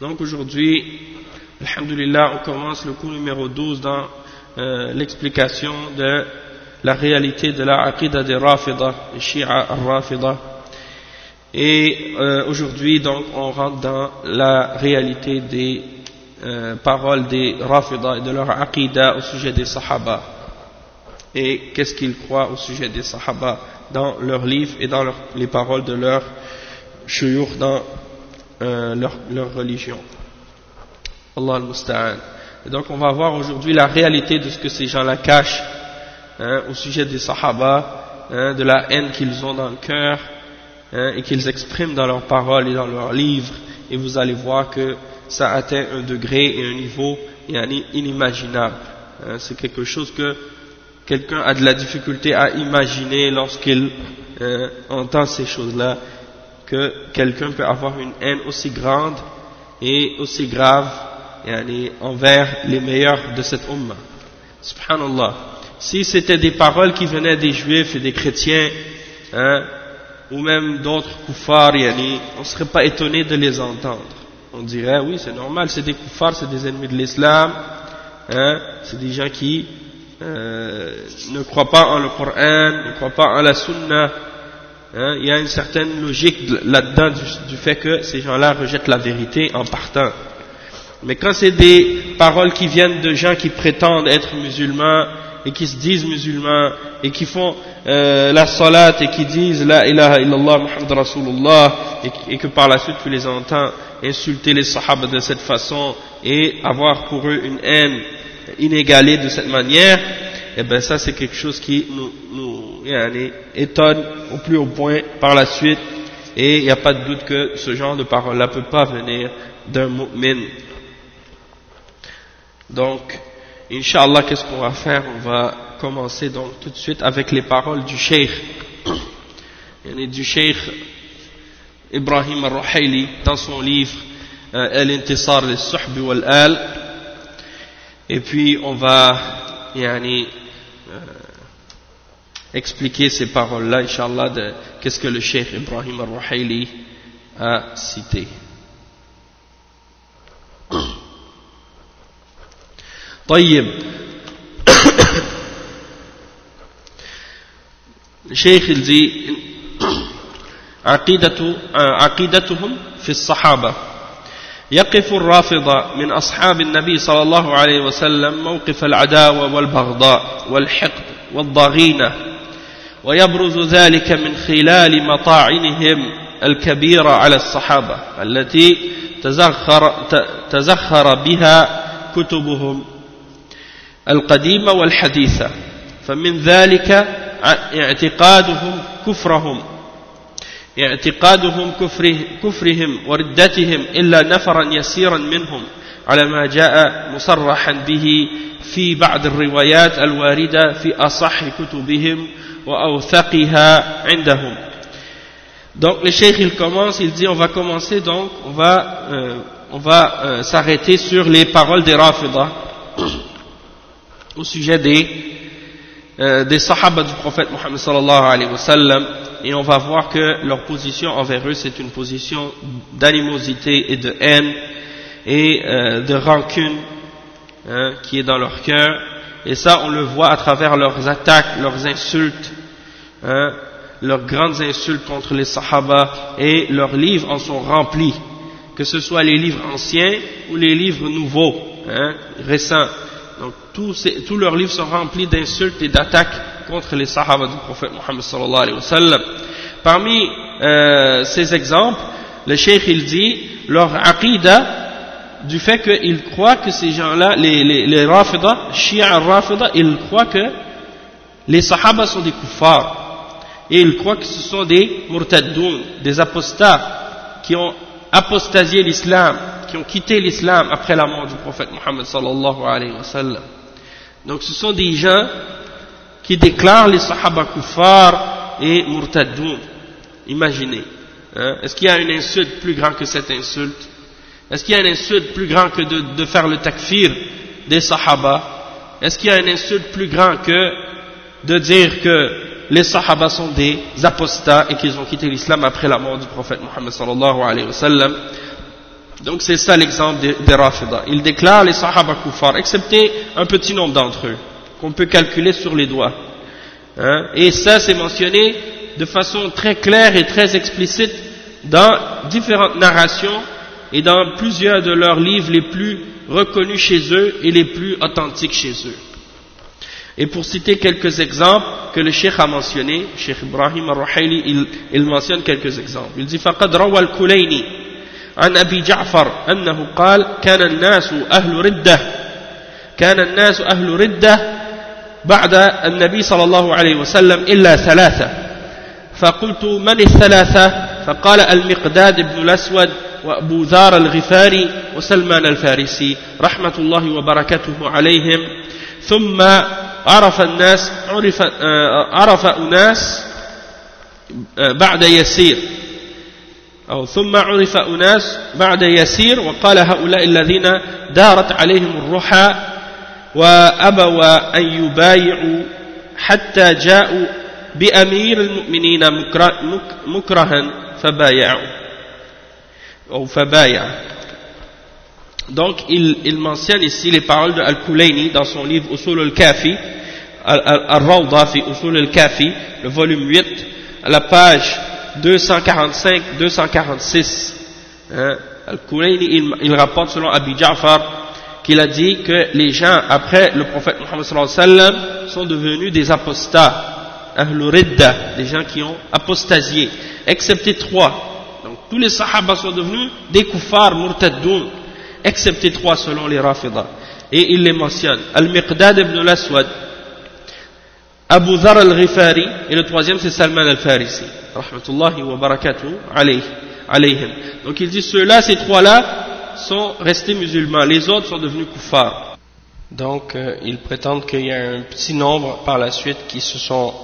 Donc aujourd'hui, Alhamdulillah, on commence le cours numéro 12 dans euh, l'explication de la réalité de la Aqidah des Rafida, des Shia al-Rafida. Et euh, aujourd'hui, donc, on rentre dans la réalité des euh, paroles des Rafida et de leur Aqidah au sujet des Sahaba. Et qu'est-ce qu'ils croient au sujet des Sahaba dans leurs livres et dans leur, les paroles de leurs shuyukh dans euh, leur, leur, religion. Allah al-Musta'an. Donc on va voir aujourd'hui la réalité de ce que ces gens-là cachent hein, au sujet des Sahaba, hein, de la haine qu'ils ont dans le cœur hein, et qu'ils expriment dans leurs paroles et dans leurs livres. Et vous allez voir que ça atteint un degré et un niveau inimaginable. C'est quelque chose que quelqu'un a de la difficulté à imaginer lorsqu'il entend ces choses-là que quelqu'un peut avoir une haine aussi grande et aussi grave yani, envers les meilleurs de cette umma. Subhanallah. Si c'était des paroles qui venaient des juifs et des chrétiens, hein, ou même d'autres kuffars, yani, on ne serait pas étonné de les entendre. On dirait, oui, c'est normal, c'est des kuffars, c'est des ennemis de l'islam, hein, c'est des gens qui euh, ne croient pas en le Coran, ne croient pas en la Sunna, Hein, il y a une certaine logique là-dedans du, fait que ces gens-là rejettent la vérité en partant. Mais quand c'est des paroles qui viennent de gens qui prétendent être musulmans et qui se disent musulmans et qui font euh, la salat et qui disent la ilaha illallah Muhammad Rasulullah et, et, que par la suite tu les entends insulter les sahaba de cette façon et avoir pour eux une haine inégalée de cette manière, eh bien ça c'est quelque chose qui nous, étonne au plus haut point par la suite. Et il n'y a pas de doute que ce genre de parole-là ne peut pas venir d'un mu'min. Donc, Inch'Allah, qu'est-ce qu'on va faire? On va commencer donc tout de suite avec les paroles du Cheikh, yani, du Cheikh Ibrahim al-Ruhayli dans son livre euh, Al-Intisar al-Suhb wal-Al. Et puis on va yani, expliquer ces paroles-là, Inch'Allah, de qu'est-ce que le Cheikh Ibrahim al-Ruhayli a cité. طيب الشيخ الزي عقيدة عقيدتهم في الصحابة يقف الرافضة من أصحاب النبي صلى الله عليه وسلم موقف العداوة والبغضاء والحقد والضغينة ويبرز ذلك من خلال مطاعنهم الكبيرة على الصحابة التي تزخر, تزخر بها كتبهم القديمة والحديثة. فمن ذلك اعتقادهم كفرهم. اعتقادهم كفره كفرهم وردتهم إلا نفرا يسيرا منهم على ما جاء مصرحا به في بعض الروايات الواردة في أصح كتبهم Donc le cheikh il commence, il dit on va commencer donc, on va, euh, on va euh, s'arrêter sur les paroles des Rafida au sujet des euh, des sahaba du prophète Mohammed sallallahu alayhi wa sallam. Et on va voir que leur position envers eux c'est une position d'animosité et de haine et euh, de rancune hein, qui est dans leur cœur et ça on le voit à travers leurs attaques, leurs insultes hein, leurs grandes insultes contre les sahaba et leurs livres en sont remplis que ce soit les livres anciens ou les livres nouveaux, hein, récents. Donc tous, leurs livres sont remplis d'insultes et d'attaques contre les sahaba du prophète Mohammed sallallahu alayhi wa sallam. Parmi euh, ces exemples, le cheikh il dit leur aqidah du fait qu'ils croient que ces gens-là, les, les, les rafida, shia rafida, ils croient que les sahaba sont des kuffars et ils croient que ce sont des murtaddoun, des apostats qui ont apostasié l'islam, qui ont quitté l'islam après la mort du prophète Mohammed sallallahu alayhi wa sallam. Donc ce sont des gens qui déclarent les sahaba kuffar et murtadoun. Imaginez. Hein? Est-ce qu'il y a une insulte plus grande que cette insulte? Est-ce qu'il y a une insulte plus grande que de, faire le takfir des sahaba? Est-ce qu'il y a une insulte plus grande que de dire que les sahaba sont des apostats et qu'ils ont quitté l'islam après la mort du prophète Mohammed sallallahu alayhi wa sallam? Donc c'est ça l'exemple des, des Rafida. Ils déclarent les sahaba kuffar, excepté un petit nombre d'entre eux, qu'on peut calculer sur les doigts. Hein? Et ça c'est mentionné de façon très claire et très explicite dans différentes narrations et dans plusieurs de leurs livres les plus reconnus chez eux et les plus authentiques chez eux. Et pour citer quelques exemples que le Cheikh a mentionné, Cheikh Ibrahim al-Ruhayli, il, il, mentionne quelques exemples. Il dit فقد روى الكليني عن أبي جعفر أنه قال كان الناس أهل ردة كان الناس أهل ردة بعد النبي صلى الله عليه وسلم إلا ثلاثة فقلت من الثلاثة فقال المقداد بن الأسود وأبو ذار الغفاري وسلمان الفارسي رحمة الله وبركاته عليهم. ثم عرف الناس عرف, عرف أناس بعد يسير. أو ثم عرف أناس بعد يسير وقال هؤلاء الذين دارت عليهم الرحى وأبوا أن يبايعوا حتى جاءوا بأمير المؤمنين مكرها فبايعوا. Donc, il, mentionne ici les paroles de Al-Kulayni dans son livre Usul al-Kafi, Al-Rawda Usul al-Kafi, le volume 8, à la page 245-246. Hein? Al-Kulayni, il, rapporte selon Abi Ja'far qu'il a dit que les gens, après le prophète sallam, sont devenus des apostats, des gens qui ont apostasié, excepté trois. Tous les sahaba sont devenus des kuffars, murtaddoun excepté trois selon les Rafida. Et il les mentionne. Al-Miqdad ibn al-Aswad, Abu Dhar al-Ghifari, et le troisième c'est Salman al-Farisi. Rahmatullahi wa barakatuh alayhim. Donc il dit ceux-là, ces trois-là, sont restés musulmans. Les autres sont devenus kuffars. Donc euh, ils prétendent qu'il y a un petit nombre par la suite qui se sont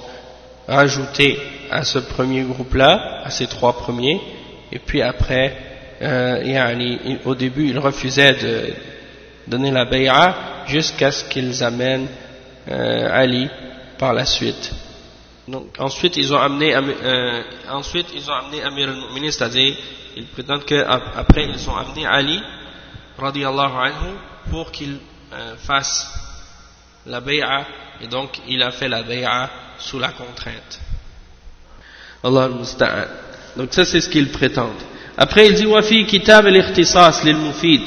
rajoutés à ce premier groupe-là, à ces trois premiers, et puis après euh, au début, ils refusaient de donner la bay'a jusqu'à ce qu'ils amènent euh, Ali par la suite. Donc, ensuite, ils ont amené, euh, ensuite, ils ont amené Amir al-Mu'minin, c'est-à-dire, ils prétendent qu'après, ils ont amené Ali, radiallahu pour qu'il euh, fasse la bay'a, et donc, il a fait la bay'a sous la contrainte. Allah al Donc, ça, c'est ce qu'ils prétendent. Après, il dit وفي كتاب الاختصاص للمفيد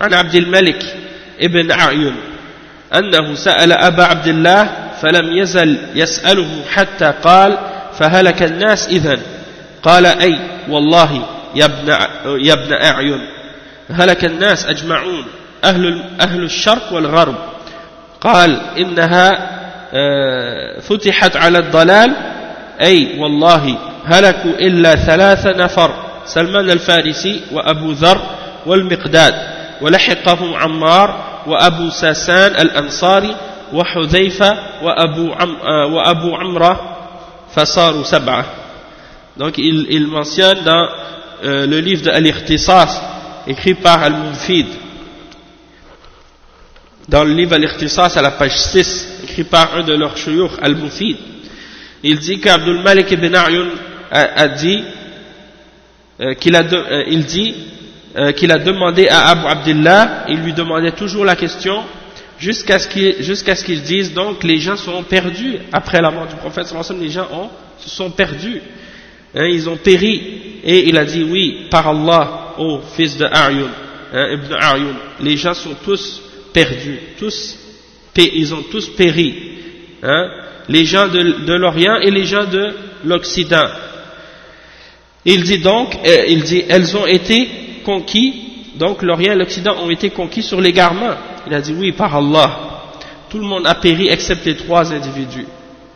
عن عبد الملك ابن أعين أنه سأل أبا عبد الله فلم يزل يسأله حتى قال فهلك الناس إذن قال أي والله يا ابن, يا ابن أعين هلك الناس أجمعون أهل, أهل الشرق والغرب قال إنها فتحت على الضلال أي والله هلكوا إلا ثلاث نفر سلمان الفارسي وأبو ذر والمقداد ولحقهم عمار وأبو ساسان الأنصاري وحذيفة وأبو, عم وأبو عمرة فصاروا سبعة donc il, il mentionne dans euh, le livre de Al-Ikhtisas écrit par Al-Munfid dans le livre Al-Ikhtisas à la page 6 écrit par un de leurs chouyour, Al-Mufid. Il dit qu'Abdul Malik ibn A'yun a, dit, euh, qu'il a, euh, il dit euh, qu'il a demandé à Abu Abdullah, il lui demandait toujours la question, jusqu'à ce qu'il jusqu'à ce qu'ils disent donc les gens sont perdus. Après la mort du prophète les gens ont, se sont perdus. Hein, ils ont péri. Et il a dit oui par Allah ô fils de A'yun hein, Ibn A'yun les gens sont tous perdus tous ils ont tous péri hein, les gens de, l'Orient et les gens de l'Occident il dit donc euh, elles ont été conquis donc l'Orient et l'Occident ont été conquis sur l'égarement. Il a dit oui par Allah. Tout le monde a péri excepté trois individus.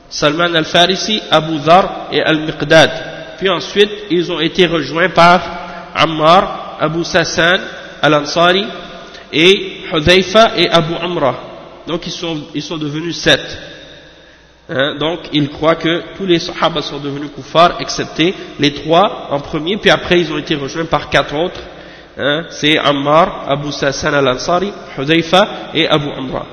Salman al-Farisi, Abu Dhar et Al-Miqdad. Puis ensuite ils ont été rejoints par Ammar, Abu Sassan Al-Ansari et Hudhaifa et Abu Amra donc ils sont devenus sept hein, donc ils croient que tous les sahaba sont devenus kuffars excepté les trois en premier puis après ils ont été rejoints par quatre autres hein, c'est Ammar, Abu Sassan al-Ansari, Hudayfa et Abu Amra.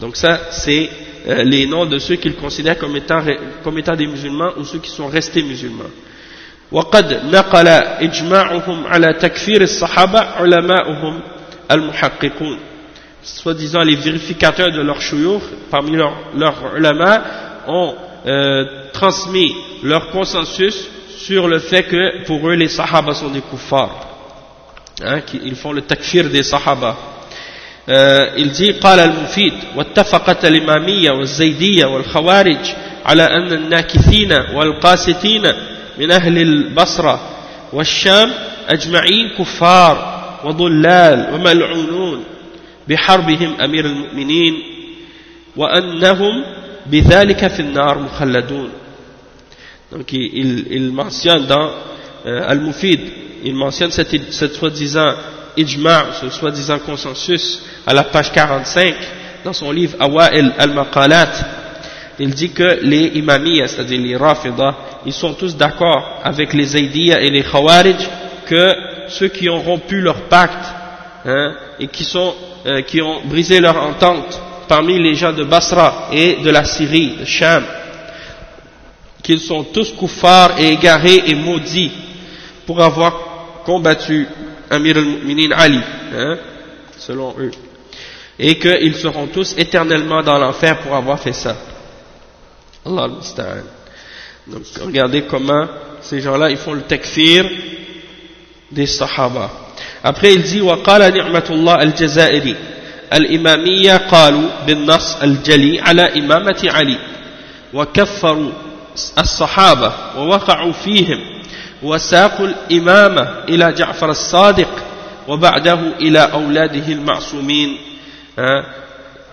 Donc ça, c'est euh, les noms de ceux qu'ils considèrent comme étant, comme étant des musulmans ou ceux qui sont restés musulmans. وقد نقل إجماعهم على تكفير الصحابة علماؤهم المحققون soi-disant les vérificateurs de leur chouyour parmi leurs leur ulama ont euh, transmis leur consensus sur le fait que pour eux les sahaba sont des kuffars hein, ils font le takfir des sahaba euh, il dit قال المفيد واتفقت الإمامية والزيدية والخوارج على أن الناكثين والقاسطين من أهل البصرة والشام أجمعين كفار وضلال وملعونون بحربهم أمير المؤمنين وأنهم بذلك في النار مخلدون donc il, il mentionne dans euh, Al-Mufid il mentionne cette, soi-disant ijma', ce soi-disant consensus à la page 45 dans son livre Awa'il al-Maqalat il dit que les imamiyas, c'est-à-dire les rafidah, ils sont tous d'accord avec les zaydiyas et les khawarij que ceux qui ont rompu leur pacte hein, et qui, sont, euh, qui ont brisé leur entente parmi les gens de Basra et de la Syrie, de Sham, qu'ils sont tous kuffars et égarés et maudits pour avoir combattu Amir al-Mu'minin Ali, hein, selon eux, et qu'ils seront tous éternellement dans l'enfer pour avoir fait ça. Allah al Donc regardez comment ces gens-là, ils font le takfir des sahaba. Après il dit وقال نعمة الله الجزائري الإمامية قالوا بالنص الجلي على إمامة علي وكفروا الصحابة ووقعوا فيهم وساقوا الإمامة إلى جعفر الصادق وبعده إلى أولاده المعصومين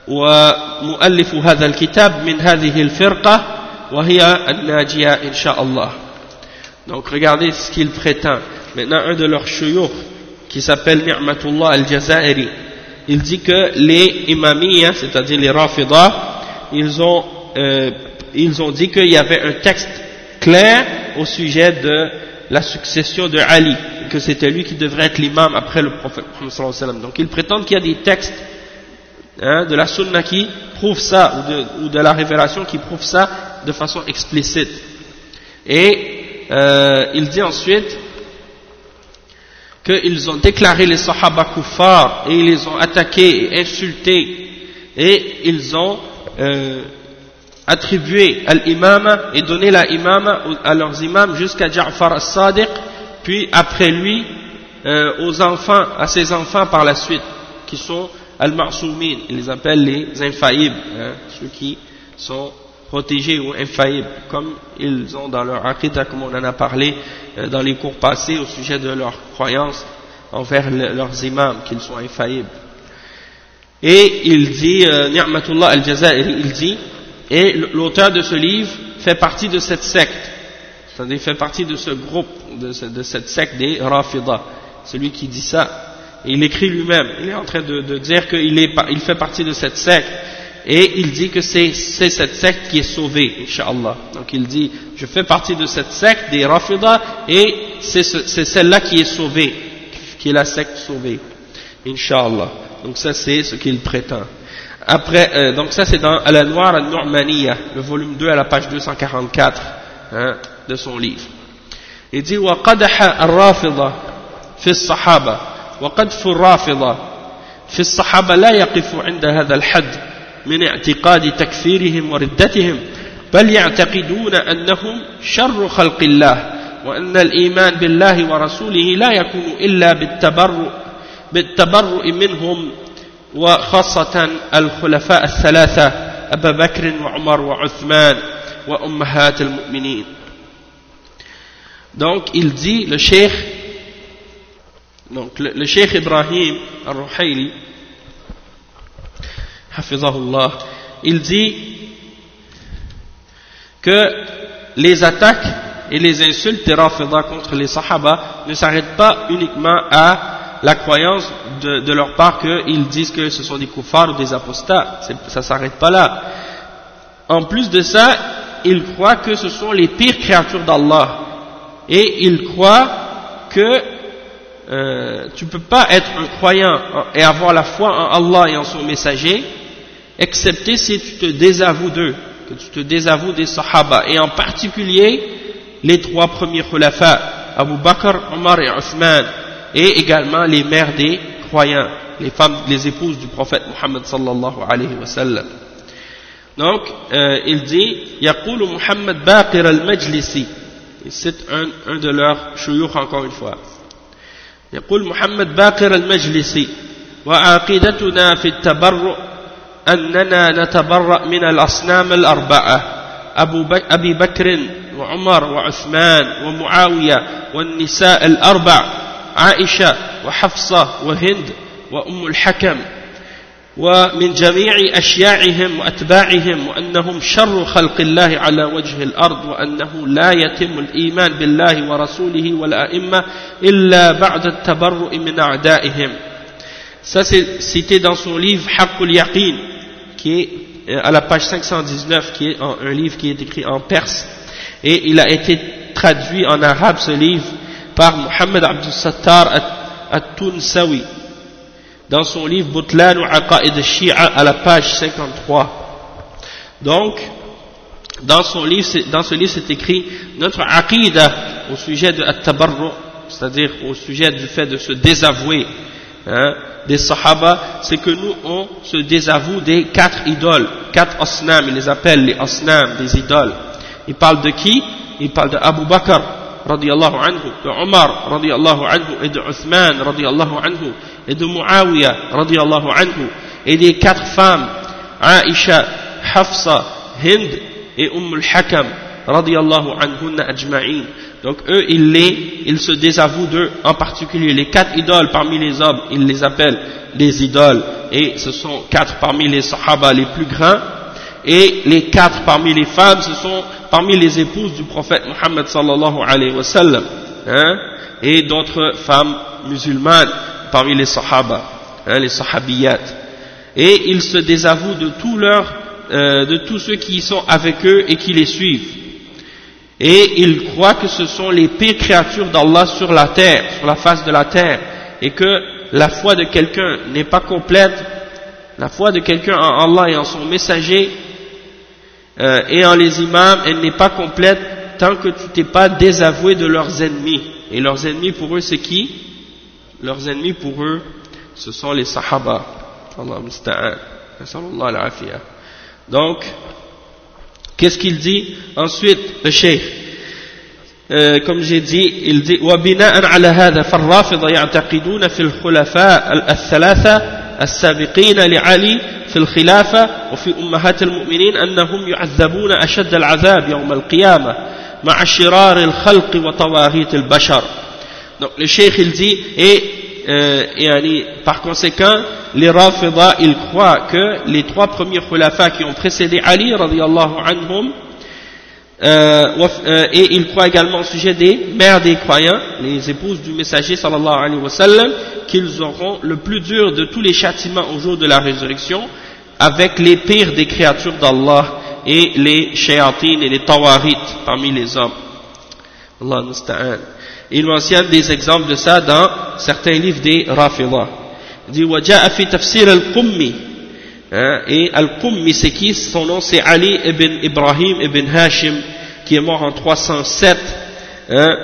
ومؤلف هذا الكتاب من هذه الفرقة وهي الناجية إن شاء الله donc regardez ce qu'il prétend. Maintenant un de leurs chouyours qui s'appelle Ni'matullah al-Jazairi il dit que les imamiyas c'est-à-dire les rafidah ils ont, euh, ils ont dit qu'il y avait un texte clair au sujet de la succession de Ali, que c'était lui qui devrait être l'imam après le prophète. Donc ils prétendent qu'il y a des textes hein, de la sunna qui prouvent ça, ou de, ou de, la révélation qui prouvent ça de façon explicite. Et euh, il dit ensuite qu'ils ont déclaré les sahaba kuffar et ils les ont attaqués et insultés. Et ils ont euh, attribué à l'imam et donné la imam à leurs imams jusqu'à Ja'far as-Sadiq, puis après lui euh, aux enfants, à ses enfants par la suite, qui sont al-ma'soumin, ils les appellent les infaillibles, hein, ceux qui sont protégés ou infaillibles, comme ils ont dans leur aqidah, comme on en a parlé euh, dans les cours passés au sujet de leur croyance envers leurs imams, qu'ils sont infaillibles. Et il dit, euh, Ni'matullah al-Jazairi, il dit, et l'auteur de ce livre fait partie de cette secte, c'est-à-dire fait partie de ce groupe, de, cette secte des Rafidah. Celui qui dit ça, il écrit lui-même, il est en train de, dire qu'il il fait partie de cette secte, et il dit que c'est cette secte qui est sauvée, Inch'Allah. Donc il dit, je fais partie de cette secte des Rafidah, et c'est celle-là qui est sauvée, qui est la secte sauvée, Inch'Allah. Donc ça c'est ce qu'il prétend. après, euh, donc ça c'est dans Al-Anwar al-Nu'maniyah, le volume 2 à la page 244 hein, de son livre. Il dit وقدح الرافضة في الصحابة وقدف الرافضة في الصحابة لا يقف عند هذا الحد من اعتقاد تكفيرهم وردتهم بل يعتقدون أنهم شر خلق الله وأن الإيمان بالله ورسوله لا يكون إلا بالتبرؤ, بالتبرؤ منهم وخاصة الخلفاء الثلاثة أبا بكر وعمر وعثمان وأمهات المؤمنين. Donc il dit, le cheikh, donc le, le cheikh Ibrahim al-Ruhayli, il dit que les attaques et les insultes des Rafida contre les Sahaba ne s'arrêtent pas uniquement à la croyance de, de leur part qu'ils disent que ce sont des koufars ou des apostats. Ça ne s'arrête pas là. En plus de ça, ils croient que ce sont les pires créatures d'Allah. Et ils croient que euh, tu ne peux pas être un croyant et avoir la foi en Allah et en son messager, excepté si tu te désavoues d'eux, que tu te désavoues des Sahaba, et en particulier les trois premiers khulafa, Abu Bakr, Omar et Othman, et également les mères des croyants, les femmes, les épouses du prophète Muhammad sallallahu alayhi wa sallam. Donc, euh, il dit, يقول محمد باقر المجلسي, c'est un, un de leurs shuyukh encore une fois. يقول محمد باقر المجلسي وعقيدتنا في التبرؤ أننا نتبرأ من الأصنام الأربعة. أبو أبي بكر وعمر وعثمان ومعاوية والنساء الأربع عائشة وحفصة وهند وأم الحكم. ومن جميع أشياعهم وأتباعهم وأنهم شر خلق الله على وجه الأرض وأنه لا يتم الإيمان بالله ورسوله والأئمة إلا بعد التبرؤ من أعدائهم. Ça c'est cité dans son livre Haqqul Yaqin. Qui est à la page 519 qui est un livre qui est écrit en perse et il a été traduit en arabe ce livre par Mohamed Abdul Sattar At-Tunsawi dans son livre Butlan ou Aqa'id al-Shi'a à la page 53. Donc, dans, son livre, dans ce livre, c'est écrit notre aqidah au sujet de at-tabarru, c'est-à-dire au sujet du fait de se désavouer hein, des sahaba, c'est que nous, on se désavoue des quatre idoles, quatre osnam, il les appelle les osnam, des idoles. Il parle de qui? Il parle de Abu Bakr, radiallahu anhu, de Omar, radiallahu anhu, et de Uthman, anhu, et de Muawiyah, radiallahu anhu, et des quatre femmes, Aisha, Hafsa, Hind et Umm al-Hakam, radiallahu anhunna ajma'in. Donc eux, ils, les, ils se désavouent d'eux, en particulier les quatre idoles parmi les hommes, ils les appellent les idoles, et ce sont quatre parmi les sahaba les plus grands, et les quatre parmi les femmes, ce sont parmi les épouses du prophète Muhammad sallallahu alayhi wa sallam, hein, et d'autres femmes musulmanes parmi les sahaba, hein, les sahabiyat. Et ils se désavouent de tous leurs, euh, de tous ceux qui sont avec eux et qui les suivent. Et ils croient que ce sont les pires créatures d'Allah sur la terre, sur la face de la terre, et que la foi de quelqu'un n'est pas complète, la foi de quelqu'un en Allah et en son messager, euh, et en les imams, elle n'est pas complète tant que tu t'es pas désavoué de leurs ennemis. Et leurs ennemis pour eux c'est qui? Leurs ennemis pour eux ce sont les sahaba. Donc, qu'est-ce qu'il dit Ensuite, le cheikh, euh, وبناء على هذا فالرافضة يعتقدون في الخلفاء الثلاثة السابقين لعلي في الخلافة وفي أمهات المؤمنين أنهم يعذبون أشد العذاب يوم القيامة مع شرار الخلق وطواغيت البشر donc le cheikh il dit et euh, yani, par conséquent les Rafida ils croient que les trois premiers khulafa qui ont précédé Ali radiallahu anhum euh, euh, et ils croient également au sujet des mères des croyants, les épouses du messager sallallahu alayhi wa sallam, qu'ils auront le plus dur de tous les châtiments au jour de la résurrection, avec les pires des créatures d'Allah et les shayatines et les tawarit parmi les hommes. Allah Il mentionne des exemples de ça dans certains livres des Rafidah. Il dit في تفسير القمي Hein, et Al-Qummi, c'est qui Son nom c'est Ali ibn Ibrahim ibn Hashim, qui est mort en 307. Hein,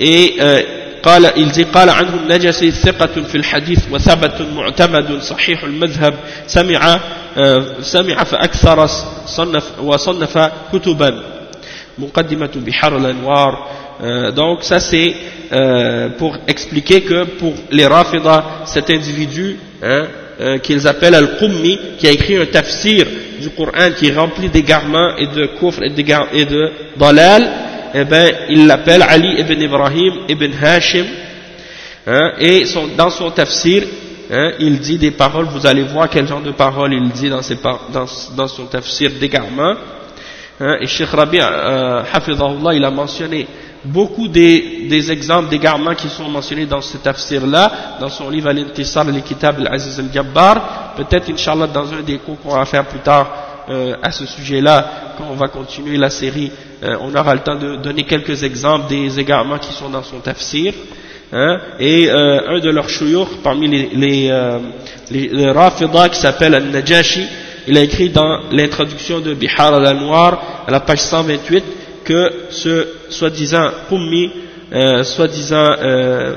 et euh, قال il dit قال عنه النجسي ثقة في الحديث وثبت معتمد صحيح المذهب سمع سمع فأكثر صنف وصنف كتبا مقدمة بحر الأنوار donc ça c'est euh, pour expliquer que pour les Rafida cet individu hein, euh, qu'ils appellent Al-Qummi, qui a écrit un tafsir du Coran qui est rempli d'égarements et de kufr et de, et de dalal, eh ben, il l'appelle Ali ibn Ibrahim ibn Hashim, hein, et son, dans son tafsir, hein, il dit des paroles, vous allez voir quel genre de paroles il dit dans, ses, dans, dans son tafsir d'égarement, hein, et Sheikh Rabi' euh, il a mentionné beaucoup des, des exemples d'égarements qui sont mentionnés dans ce tafsir-là, dans son livre Al-Intisar, al-Kitab al-Aziz al-Jabbar, peut-être, Inch'Allah, dans un des cours qu'on va faire plus tard euh, à ce sujet-là, quand on va continuer la série, euh, on aura le temps de donner quelques exemples des égarements qui sont dans son tafsir. Hein, et euh, un de leurs chouyours, parmi les, les, euh, les, les qui s'appelle Al-Najashi, il a écrit dans l'introduction de Bihar al-Anwar, à la page 128, que ce soi-disant Qummi, euh, soi-disant euh,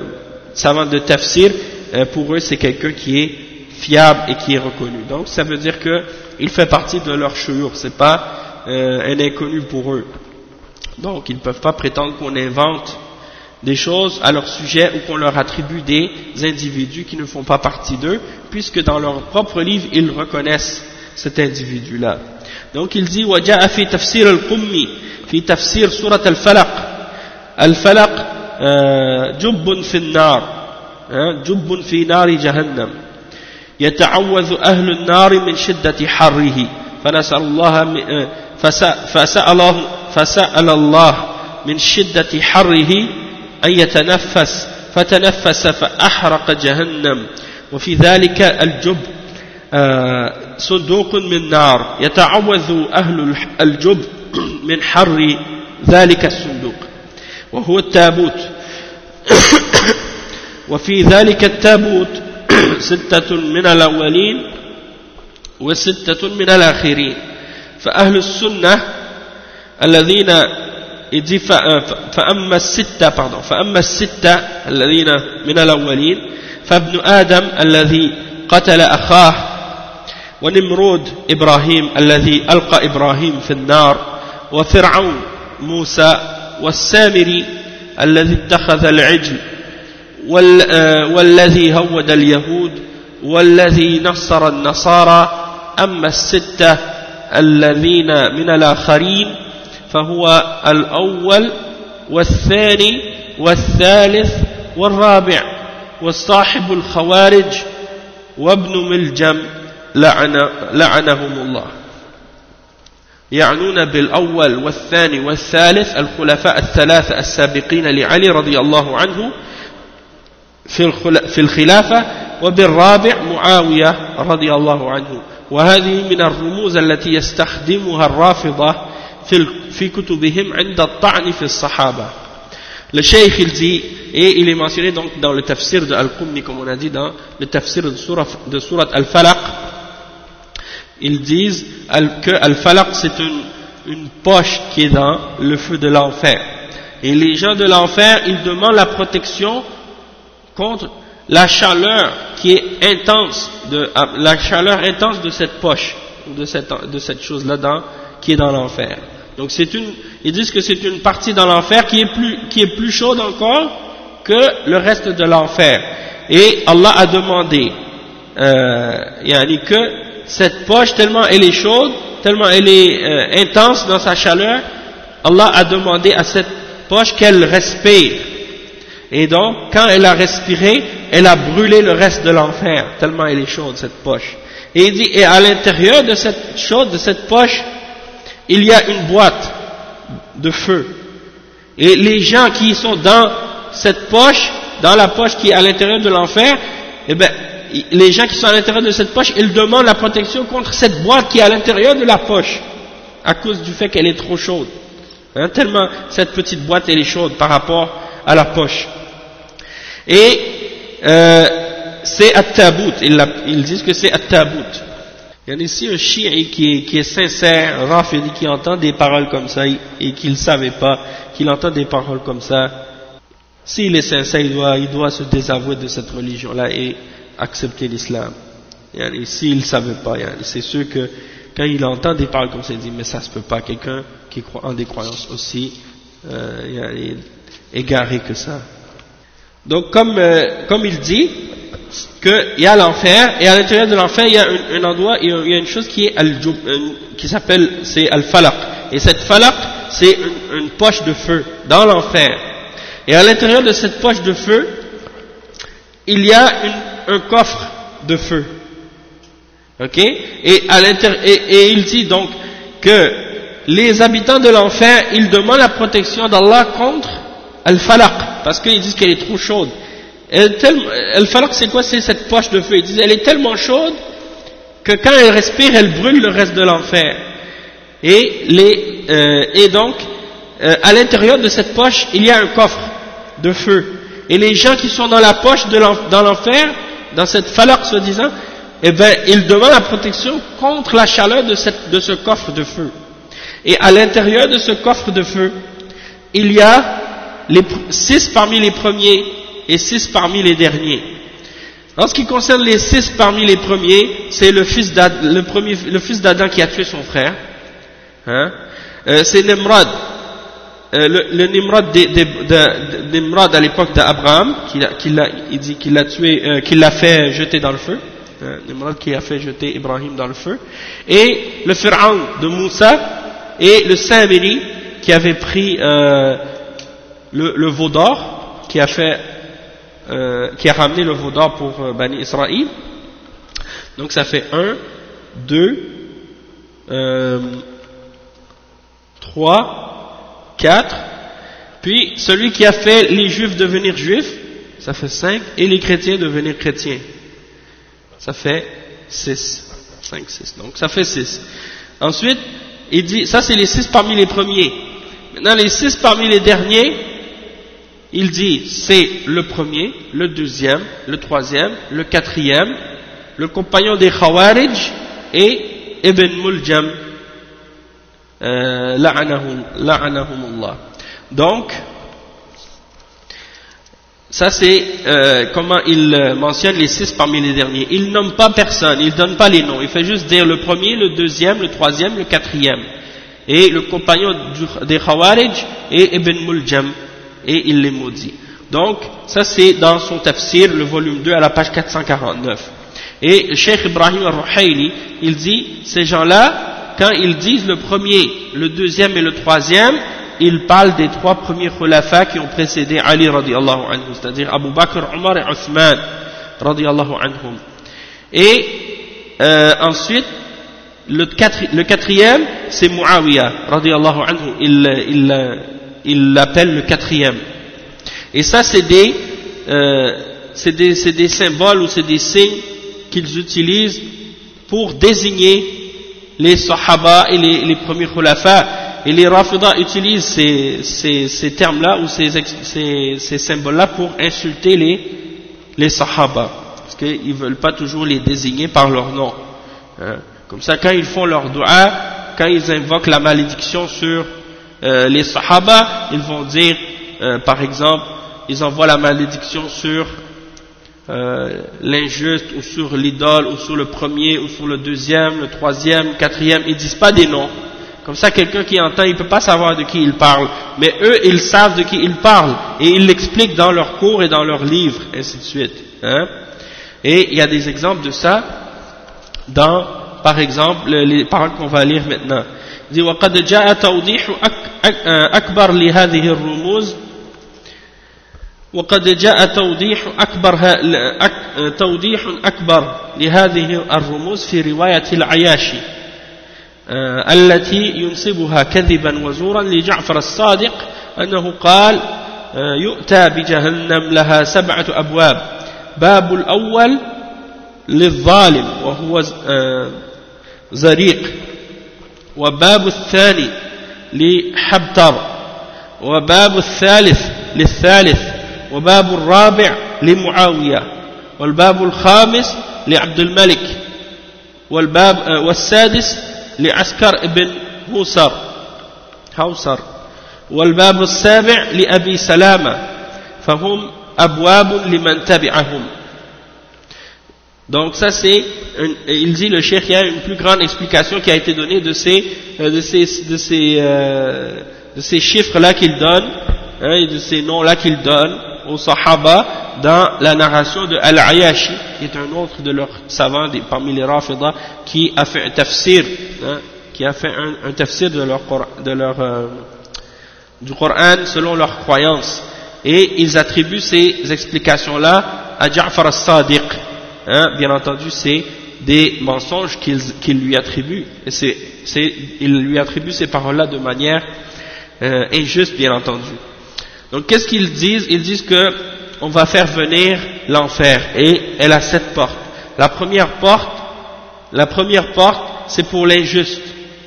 savant de tafsir, euh, pour eux c'est quelqu'un qui est fiable et qui est reconnu. Donc ça veut dire qu'il fait partie de leur chouyour, c'est pas un inconnu pour eux. Donc ils ne peuvent pas prétendre qu'on invente des choses à leur sujet ou qu'on leur attribue des individus qui ne font pas partie d'eux, puisque dans leur propre livre ils reconnaissent cet individu-là. Donc il dit وجاء في تفسير القمي في تفسير سورة الفلق. الفلق جب في النار جب في نار جهنم. يتعوذ أهل النار من شدة حره. فنسأل الله فسأل, فسأل الله من شدة حره أن يتنفس. فتنفس فأحرق جهنم. وفي ذلك الجب صندوق من نار. يتعوذ أهل الجب من حر ذلك الصندوق وهو التابوت. وفي ذلك التابوت ستة من الأولين وستة من الآخرين. فأهل السنة الذين فأما الستة فأما الستة الذين من الأولين فابن آدم الذي قتل أخاه ونمرود إبراهيم الذي ألقى إبراهيم في النار وفرعون موسى والسامري الذي اتخذ العجل والذي هود اليهود والذي نصر النصارى. أما الستة الذين من الآخرين فهو الأول والثاني والثالث والرابع. والصاحب الخوارج وابن ملجم لعن لعنهم الله. يعنون بالأول والثاني والثالث الخلفاء الثلاثة السابقين لعلي رضي الله عنه في الخلافة وبالرابع معاوية رضي الله عنه. وهذه من الرموز التي يستخدمها الرافضة في كتبهم عند الطعن في الصحابة. Le cheikh et il est mentionné donc dans le tafsir de Al-Qumni, comme on a dit dans le tafsir de surat Al-Falaq, ils disent que Al-Falaq c'est une, poche qui est dans le feu de l'enfer. Et les gens de l'enfer, ils demandent la protection contre la chaleur qui est intense, de, la chaleur intense de cette poche, de cette, de cette chose-là qui est dans l'enfer. Donc c'est une, ils disent que c'est une partie dans l'enfer qui est plus, qui est plus chaude encore que le reste de l'enfer. Et Allah a demandé, euh, yani que cette poche, tellement elle est chaude, tellement elle est euh, intense dans sa chaleur, Allah a demandé à cette poche qu'elle respire. Et donc, quand elle a respiré, elle a brûlé le reste de l'enfer, tellement elle est chaude, cette poche. Et il dit, et à l'intérieur de cette chaude, de cette poche, il y a une boîte de feu. Et les gens qui sont dans cette poche, dans la poche qui est à l'intérieur de l'enfer, eh bien, les gens qui sont à l'intérieur de cette poche, ils demandent la protection contre cette boîte qui est à l'intérieur de la poche, à cause du fait qu'elle est trop chaude. Hein, tellement cette petite boîte elle est chaude par rapport à la poche. Et euh, c'est at-tabout, ils, disent que c'est at-tabout. Il y a ici un est, qui est sincère, un rafidi qui entend des paroles comme ça et qu'il ne savait pas, qu'il entend des paroles comme ça. S'il est sincère, il doit, il doit se désavouer de cette religion-là et accepter l'islam. S'il ne savait pas, c'est sûr que quand il entend des paroles comme ça, il dit mais ça se peut pas. Quelqu'un qui croit en des croyances aussi euh, égaré que ça. Donc comme, euh, comme il dit, qu'il y a l'enfer, et à l'intérieur de l'enfer, il y a un, endroit, il y a une chose qui est qui s'appelle, c'est al-falaq. Et cette falaq, c'est une, poche de feu dans l'enfer. Et à l'intérieur de cette poche de feu, il y a un coffre de feu. Ok? Et, à et, et il dit donc que les habitants de l'enfer, ils demandent la protection d'Allah contre al-falaq, parce qu'ils disent qu'elle est trop chaude. Elle, falak c'est quoi? C'est cette poche de feu. Ils disent elle est tellement chaude que quand elle respire, elle brûle le reste de l'enfer. Et, les, euh, et donc, euh, à l'intérieur de cette poche, il y a un coffre de feu. Et les gens qui sont dans la poche de dans l'enfer, dans cette falak soi-disant, eh ben, ils demandent la protection contre la chaleur de, ce coffre de feu. Et à l'intérieur de ce coffre de feu, il y a six parmi les premiers et six parmi les derniers. En ce qui concerne les six parmi les premiers, c'est le fils d'Adam qui a tué son frère. Hein? Euh, c'est Nimrod, euh, le, le, Nimrod, de, Nimrod à l'époque d'Abraham, qui, il dit qu'il l'a tué, euh, qu'il l'a fait jeter dans le feu. Hein? Nimrod qui a fait jeter Ibrahim dans le feu. Et le Pharaon de Moussa et le saint qui avait pris euh, le, le veau d'or, qui a fait euh, qui a ramené le veau d'or pour euh, Bani Israël. Donc ça fait 1, 2, euh, 3, 4, puis celui qui a fait les juifs devenir juifs, ça fait 5, et les chrétiens devenir chrétiens. Ça fait 6. 5, 6. Donc ça fait 6. Ensuite, il dit, ça c'est les 6 parmi les premiers. Maintenant les 6 parmi les derniers, il dit c'est le premier, le deuxième, le troisième, le quatrième, le compagnon des Khawarij et Ibn Muljam, euh, la'anahumullah. Donc, ça c'est euh, comment il euh, mentionne les six parmi les derniers. Il nomme pas personne, il donne pas les noms, il fait juste dire le premier, le deuxième, le troisième, le quatrième. Et le compagnon des Khawarij et Ibn Muljam et il les maudit. Donc, ça c'est dans son tafsir, le volume 2 à la page 449. Et Cheikh Ibrahim al-Ruhayli, il dit, ces gens-là, quand ils disent le premier, le deuxième et le troisième, ils parlent des trois premiers khulafas qui ont précédé Ali radiallahu anhu, c'est-à-dire Abu Bakr, Omar et radiallahu anhum. Et euh, ensuite, le, quatrième, c'est Muawiyah radiallahu anhu. Il, l'appelle le quatrième. Et ça, c'est des, euh, des, symboles ou c'est des signes qu'ils utilisent pour désigner les sahaba et les, premiers khulafa. Et les rafida utilisent ces, ces, termes-là ou ces, ces, ces symboles-là pour insulter les, les sahaba. Parce qu'ils ne veulent pas toujours les désigner par leur nom. Hein. Comme ça, quand ils font leur dua, quand ils invoquent la malédiction sur euh, les Sahaba, ils vont dire, euh, par exemple, ils envoient la malédiction sur euh, l'injuste, ou sur l'idole, ou sur le premier, ou sur le deuxième, le troisième, quatrième, ils disent pas des noms. Comme ça, quelqu'un qui entend, il peut pas savoir de qui il parle. Mais eux, ils savent de qui ils parlent. Et ils l'expliquent dans leurs cours et dans leurs livres, ainsi de suite. Hein. Et il y a des exemples de ça dans, par exemple, les paroles qu'on va lire maintenant. Il dit, وقد جاء توضيح أكبر توضيح أكبر لهذه الرموز في رواية العياشي التي ينسبها كذبا وزورا لجعفر الصادق أنه قال يؤتى بجهنم لها سبعة أبواب. باب الأول للظالم وهو زريق. وباب الثاني لحبتر. وباب الثالث للثالث وباب الرابع لمعاوية والباب الخامس لعبد الملك والباب والسادس لعسكر ابن هوسر هوسر والباب السابع لأبي سلامة فهم أبواب لمن تبعهم Donc ça c'est, il dit le cheikh, il y a une plus grande explication qui a été donnée de ces, euh, de ces, de ces, euh, de ces chiffres-là qu'il donne, hein, et de ces noms-là qu'il donne aux Sahaba dans la narration de Al-Ayashi, qui est un autre de leurs savants parmi les Rafida, qui a fait un tafsir, hein, qui a fait un, tafsir de leur, de leur euh, du Coran selon leurs croyances. Et ils attribuent ces explications-là à Ja'far al-Sadiq, hein, bien entendu, c'est des mensonges qu'ils lui attribuent. Et c'est, ils lui attribuent ces paroles-là de manière euh, injuste, bien entendu. Donc, qu'est-ce qu'ils disent? Ils disent que on va faire venir l'enfer. Et elle a sept portes. La première porte, la première porte, c'est pour l'injuste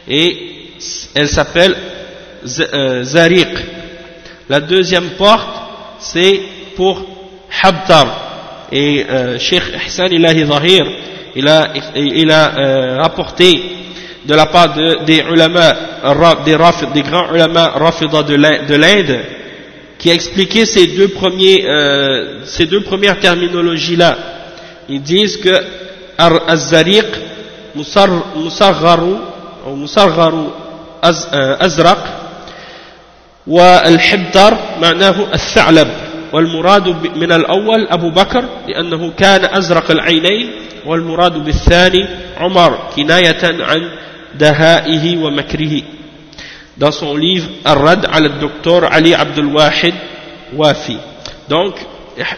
et elle s'appelle euh, Zariq. La deuxième porte, c'est pour Habtar. Et euh, Sheikh Ilahi Zahir. Il a, il a euh, rapporté de la part de, des ulama des, des grands ulama rafida de l'Inde qui a expliqué ces deux premiers euh, ces deux premières terminologies là ils disent que Az-Zariq Musargharu ou Musargharu Azraq والحبتر معناه الثعلب والمراد من الأول أبو بكر لأنه كان أزرق العينين والمراد بالثاني عمر كناية عن دهائه ومكره dans son livre Ar-Rad al-Doctor Ali Abdul Wahid Wafi. Donc,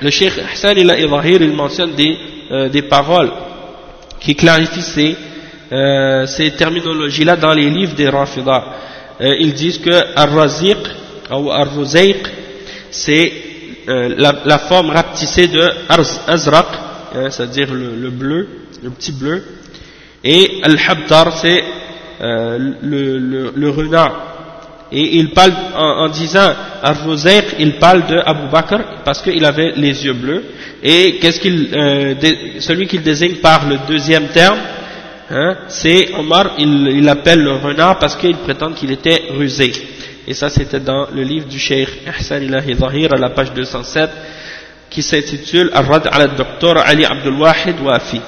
le Cheikh Hassan il, il mentionne des, euh, des paroles qui clarifient ces, euh, ces terminologies-là dans les livres des Rafida. Euh, ils disent que Ar-Raziq ou Ar-Ruzaiq, c'est euh, la, forme rapetissée de azraq, hein, c'est-à-dire le, bleu, le petit bleu, et al-habtar, c'est euh, le, renard. Et il parle, en, disant al il parle de Abu Bakr parce qu'il avait les yeux bleus. Et qu'est-ce qu'il, euh, celui qu'il désigne par le deuxième terme, hein, c'est Omar, il, il appelle le renard parce qu'il prétend qu'il était rusé. Et ça, c'était dans le livre du Cheikh Ihsan Ilahi Zahir, à la page 207, qui s'intitule Ar-Rad al-Doctor Ali Abdul Wahid Wafi.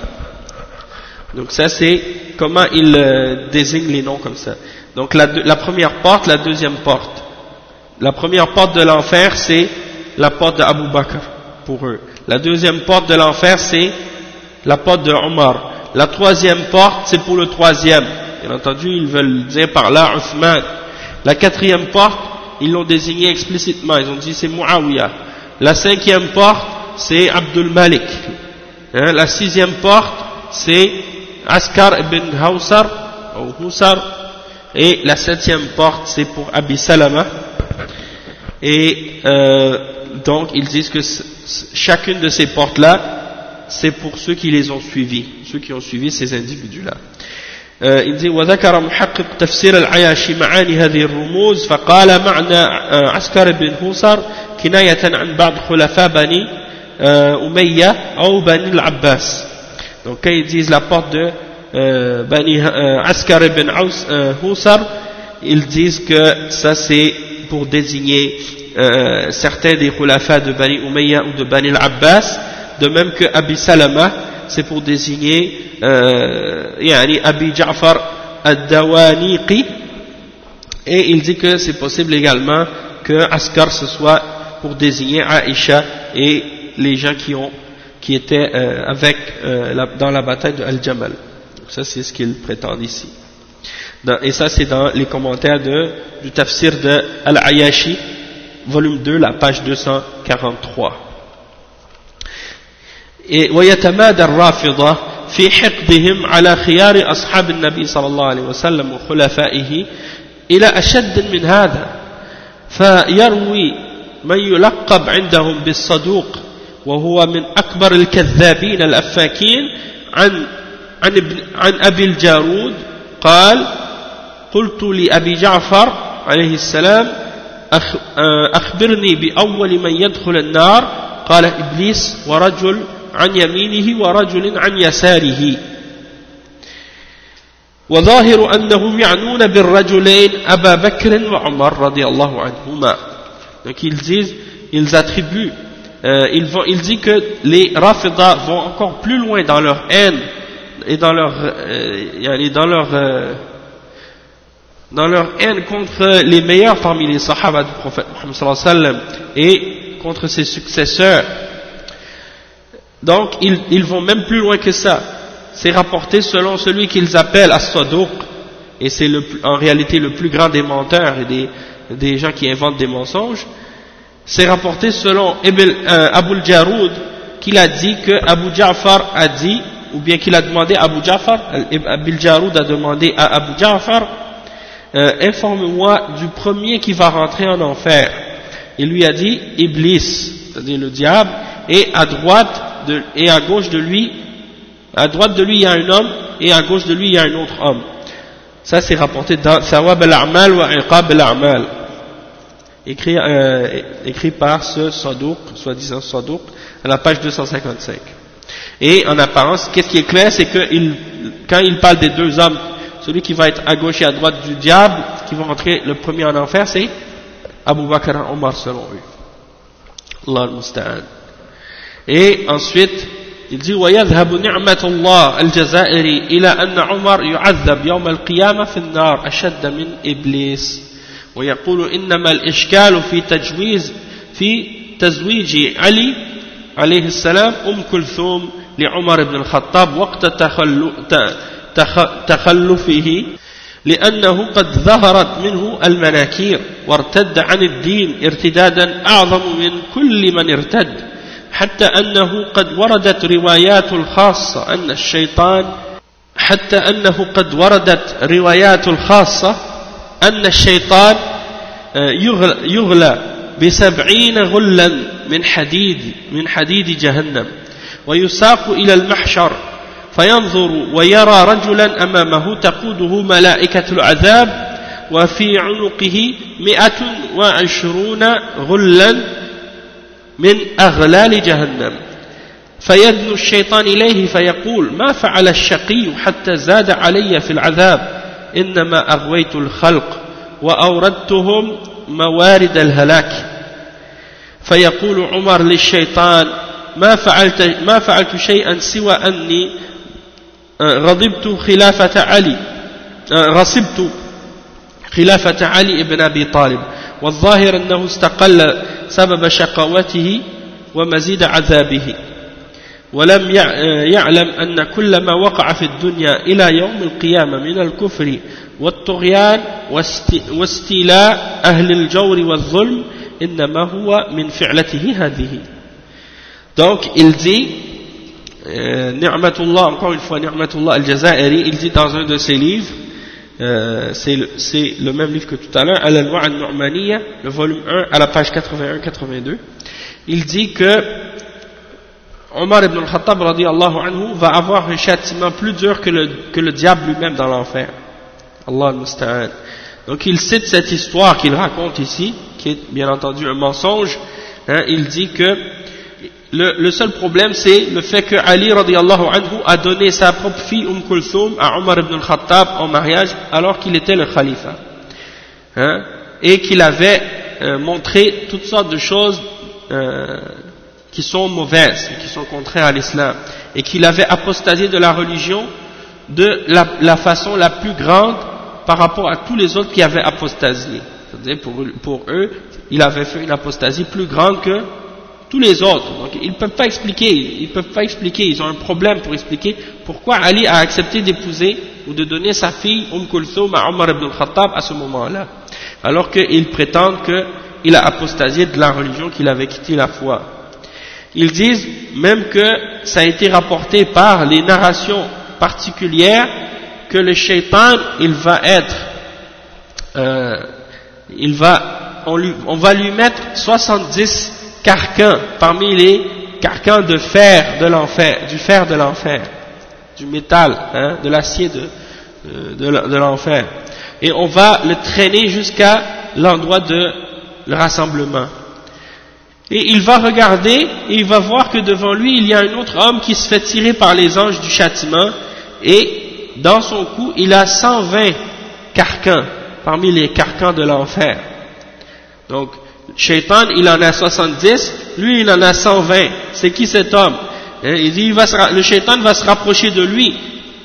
Donc ça, c'est comment il euh, désigne les noms comme ça. Donc la, la, première porte, la deuxième porte. La première porte de l'enfer, c'est la porte de Abu Bakr, pour eux. La deuxième porte de l'enfer, c'est la porte de Omar. La troisième porte, c'est pour le troisième. Bien entendu, ils veulent dire par là Uthman. La quatrième porte, ils l'ont désigné explicitement, ils ont dit c'est Muawiyah. La cinquième porte, c'est Abdul Malik. Hein, la sixième porte, c'est Askar ibn Hawsar, ou Husar. Et la septième porte, c'est pour Abi Salama. Et euh, donc, ils disent que chacune de ces portes-là, c'est pour ceux qui les ont suivis, ceux qui ont suivi ces individus-là. إذ وذكر محقق تفسير العياشي معاني هذه الرموز فقال معنى عسكر بن هوسر كناية عن بعض خلفاء بني أمية أو بني العباس donc quand ils disent la porte de euh, Bani euh, Askar ibn euh, Husar ils disent que ça c'est pour désigner euh, certains des khulafas de Bani Umayya ou de Bani al-Abbas. De même que Abi Salama c'est pour désigner euh, Abi Ja'far ad-Dawaniqi. Et il dit que c'est possible également que Askar ce soit pour désigner Aisha et les gens qui ont qui étaient euh, avec euh, la, dans la bataille de Al-Jamal. Ça c'est ce qu'il prétend ici. Dans, et ça c'est dans les commentaires de, du tafsir de Al-Ayashi, volume 2, la page 243. ويتمادى الرافضة في حقدهم على خيار أصحاب النبي صلى الله عليه وسلم وخلفائه إلى أشد من هذا فيروي من يلقب عندهم بالصدوق وهو من أكبر الكذابين الأفاكين. عن عن, ابن عن أبي الجارود قال قلت لأبي جعفر عليه السلام أخبرني بأول من يدخل النار. قال إبليس ورجل عن يمينه ورجل عن يساره. وظاهر أنهم يعنون بالرجلين أبا بكر وعمر رضي الله عنهما. Donc ils disent ils attribuent euh, ils disent que les Rafida vont encore plus loin dans leur haine et dans leur, euh, dans leur, euh, dans leur haine contre les meilleurs parmi les Sahaba du prophète et contre ses successeurs. Donc ils, ils vont même plus loin que ça. C'est rapporté selon celui qu'ils appellent As-Saduq, et c'est en réalité le plus grand des menteurs et des, des gens qui inventent des mensonges. C'est rapporté selon euh, Abu Jaroud qu'il a dit que Abu Ja'far a dit, ou bien qu'il a demandé à Abu Ja'far, Abu Jaroud a demandé à Abu Ja'far, euh, informe-moi du premier qui va rentrer en enfer. Il lui a dit Iblis, c'est-à-dire le diable, et à droite de, et à gauche de lui, à droite de lui il y a un homme, et à gauche de lui il y a un autre homme. Ça c'est rapporté dans Sawab al-A'mal wa Iqab al-A'mal écrit, euh, écrit par ce Sadouk, soi-disant Sadouk, à la page 255. Et en apparence, qu'est-ce qui est clair, c'est que il, quand il parle des deux hommes, celui qui va être à gauche et à droite du diable, qui va rentrer le premier en enfer, c'est Abu Bakr et Omar selon eux. Allah al Et ensuite, il dit ويذهب نعمة الله الجزائري إلى أن عمر يعذب يوم القيامة في النار أشد من إبليس ويقول إنما الإشكال في تجويز في تزويج علي عليه السلام أم كلثوم لعمر بن الخطاب وقت تخلفه لأنه قد ظهرت منه المناكير وارتد عن الدين ارتدادا أعظم من كل من ارتد حتى أنه قد وردت روايات الخاصة أن الشيطان حتى أنه قد وردت روايات الخاصة أن الشيطان آه، يغلى بسبعين غلا من حديد من حديد جهنم ويساق إلى المحشر فينظر ويرى رجلا أمامه تقوده ملائكة العذاب وفي عنقه مئة وعشرون غلا من أغلال جهنم. فيدنو الشيطان إليه فيقول ما فعل الشقي حتى زاد علي في العذاب؟ إنما أغويت الخلق وأوردتهم موارد الهلاك. فيقول عمر للشيطان ما فعلت, ما فعلت شيئا سوى أني آه، غضبت خلافة علي آه، غصبت خلافة علي بن أبي طالب. والظاهر أنه استقل سبب شقوته ومزيد عذابه. ولم يعلم أن كل ما وقع في الدنيا إلى يوم القيامة من الكفر والطغيان واستيلاء أهل الجور والظلم إنما هو من فعلته هذه donc il dit euh, Ni'matullah encore une fois Ni'matullah al-Jazairi il dit dans un de ses livres euh, c'est le, le même livre que tout à l'heure Al-Alwa al-Nu'maniya le volume 1 à la page 81-82 il dit que Omar ibn al-Khattab anhu va avoir un châtiment plus dur que le, que le diable lui-même dans l'enfer. Allah al Donc il cite cette histoire qu'il raconte ici, qui est bien entendu un mensonge. Hein, il dit que le, le seul problème c'est le fait que Ali radiallahu anhu a donné sa propre fille Umm à Omar ibn al-Khattab en mariage alors qu'il était le khalifa. Hein, et qu'il avait euh, montré toutes sortes de choses euh, qui sont mauvaises, qui sont contraires à l'islam, et qu'il avait apostasié de la religion de la, façon la plus grande par rapport à tous les autres qui avaient apostasié. C'est-à-dire pour, eux, il avait fait une apostasie plus grande que tous les autres. Donc ils ne peuvent pas expliquer, ils peuvent pas expliquer, ils ont un problème pour expliquer pourquoi Ali a accepté d'épouser ou de donner sa fille Umm Kulthum à Omar ibn al-Khattab à ce moment-là. Alors qu'ils prétendent qu'il a apostasié de la religion, qu'il avait quitté la foi. Ils disent même que ça a été rapporté par les narrations particulières que le shaitan, il va être, euh, il va, on, lui, on va lui mettre 70 carcans parmi les carcans de fer de l'enfer, du fer de l'enfer, du métal, hein, de l'acier de, de, l'enfer. Et on va le traîner jusqu'à l'endroit de le rassemblement. Et il va regarder et il va voir que devant lui il y a un autre homme qui se fait tirer par les anges du châtiment et dans son cou, il a 120 carcans, parmi les carcans de l'enfer. Donc, Shaitan, il en a 70, lui, il en a 120. C'est qui cet homme? Hein, Il dit, le Shaitan va se rapprocher de lui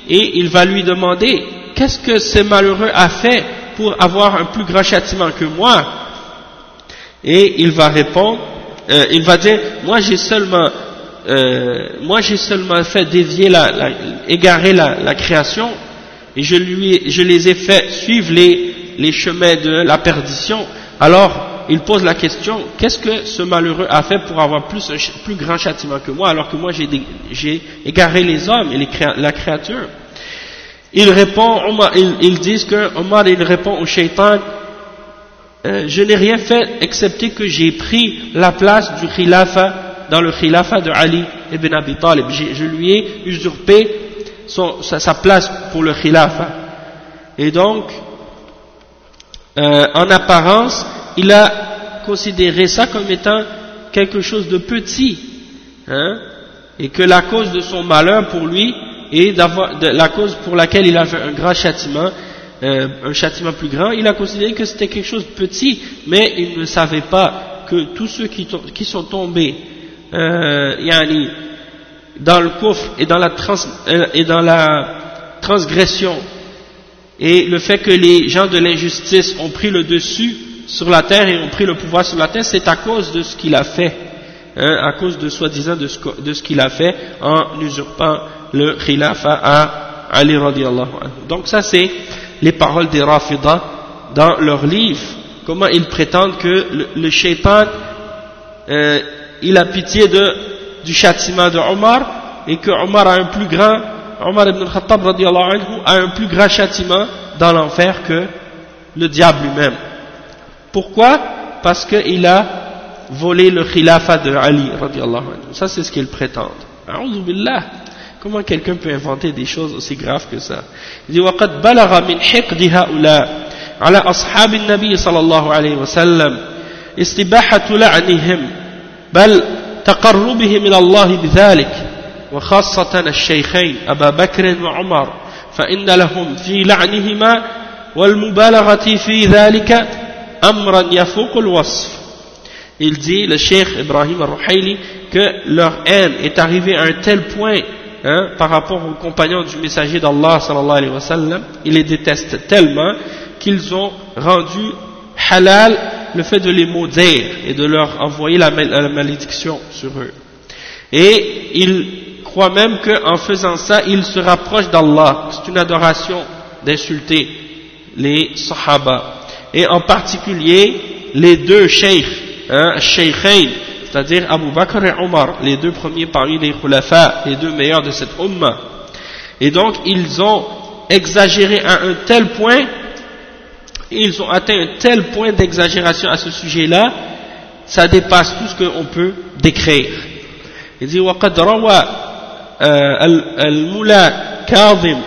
et il va lui demander, qu'est-ce que ce malheureux a fait pour avoir un plus grand châtiment que moi? Et il va répondre, euh, il va dire, moi j'ai seulement, euh, moi j'ai seulement fait dévier, la, la égarer la, la, création et je, lui, je les ai fait suivre les, les chemins de la perdition. Alors, il pose la question, qu'est-ce que ce malheureux a fait pour avoir plus, plus grand châtiment que moi, alors que moi j'ai égaré les hommes et la créature? Il répond, ils, disent que Omar il répond au shaitan, euh, je n'ai rien fait excepté que j'ai pris la place du khilafa dans le khilafa de Ali ibn Abi Talib. Je lui ai usurpé sa, place pour le khilafa. Et donc, euh, en apparence, il a considéré ça comme étant quelque chose de petit, hein, et que la cause de son malheur pour lui et la cause pour laquelle il a fait un grand châtiment, euh, un châtiment plus grand, il a considéré que c'était quelque chose de petit, mais il ne savait pas que tous ceux qui, sont tombés euh, yani, dans le coffre et dans la, euh, et dans la transgression et le fait que les gens de l'injustice ont pris le dessus sur la terre et ont pris le pouvoir sur la terre, c'est à cause de ce qu'il a fait, hein, à cause de soi-disant de ce, qu'il a fait en usurpant le khilafa à Ali radiallahu anhu. Donc ça c'est les paroles des Rafidah dans leur livre, comment ils prétendent que le, le shaitan, euh, il a pitié du châtiment de Omar et que Omar a un plus grand, Omar ibn Khattab anhu a un plus grand châtiment dans l'enfer que le diable lui-même. Pourquoi? Parce qu'il a volé le khilafa de Ali. Ça c'est ce qu'ils prétendent. Comment quelqu'un peut inventer des choses aussi graves que ça? Il dit وقد بلغ من حقد هؤلاء على أصحاب النبي صلى الله عليه وسلم استباحة لعنهم بل تقربهم إلى الله بذلك وخاصة الشيخين أبا بكر وعمر فإن لهم في لعنهما والمبالغة في ذلك il dit, le cheikh Ibrahim al-Ruhayli, que leur haine est arrivée à un tel point hein, par rapport aux compagnons du messager d'Allah sallallahu ils les détestent tellement qu'ils ont rendu halal le fait de les maudire et de leur envoyer la, malédiction sur eux. Et ils croient même qu'en faisant ça, ils se rapprochent d'Allah. C'est une adoration d'insulter les sahaba et en particulier les deux sheikhs, hein, c'est-à-dire Abu Bakr et Omar, les deux premiers parmi les khulafa, les deux meilleurs de cette umma. Et donc ils ont exagéré à un tel point, ils ont atteint un tel point d'exagération à ce sujet-là, ça dépasse tout ce qu'on peut décrire. Il dit وقد روى الملا كاظم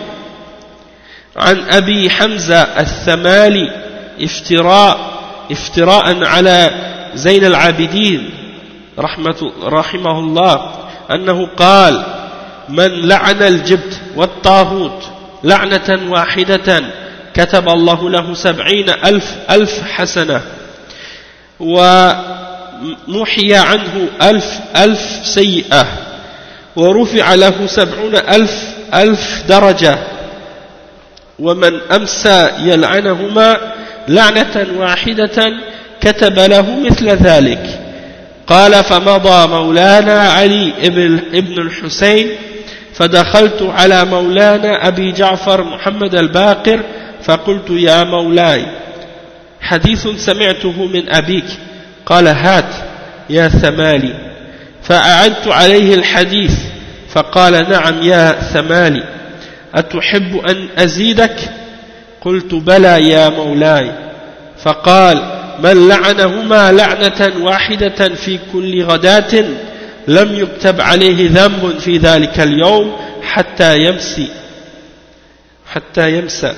عن أبي حمزة الثمالي افتراء افتراء على زين العابدين رحمة رحمه الله أنه قال من لعن الجبت والطاغوت لعنة واحدة كتب الله له سبعين ألف, ألف حسنة ومحي عنه ألف, ألف سيئة ورفع له سبعون ألف, ألف درجة ومن أمسى يلعنهما لعنة واحدة كتب له مثل ذلك. قال فمضى مولانا علي ابن الحسين فدخلت على مولانا أبي جعفر محمد الباقر فقلت يا مولاي حديث سمعته من أبيك. قال هات يا ثمالي. فأعدت عليه الحديث فقال نعم يا ثمالي. أتحب أن أزيدك؟ قلت بلى يا مولاي. فقال من لعنهما لعنة واحدة في كل غداة لم يكتب عليه ذنب في ذلك اليوم حتى يمسي. حتى يمسى.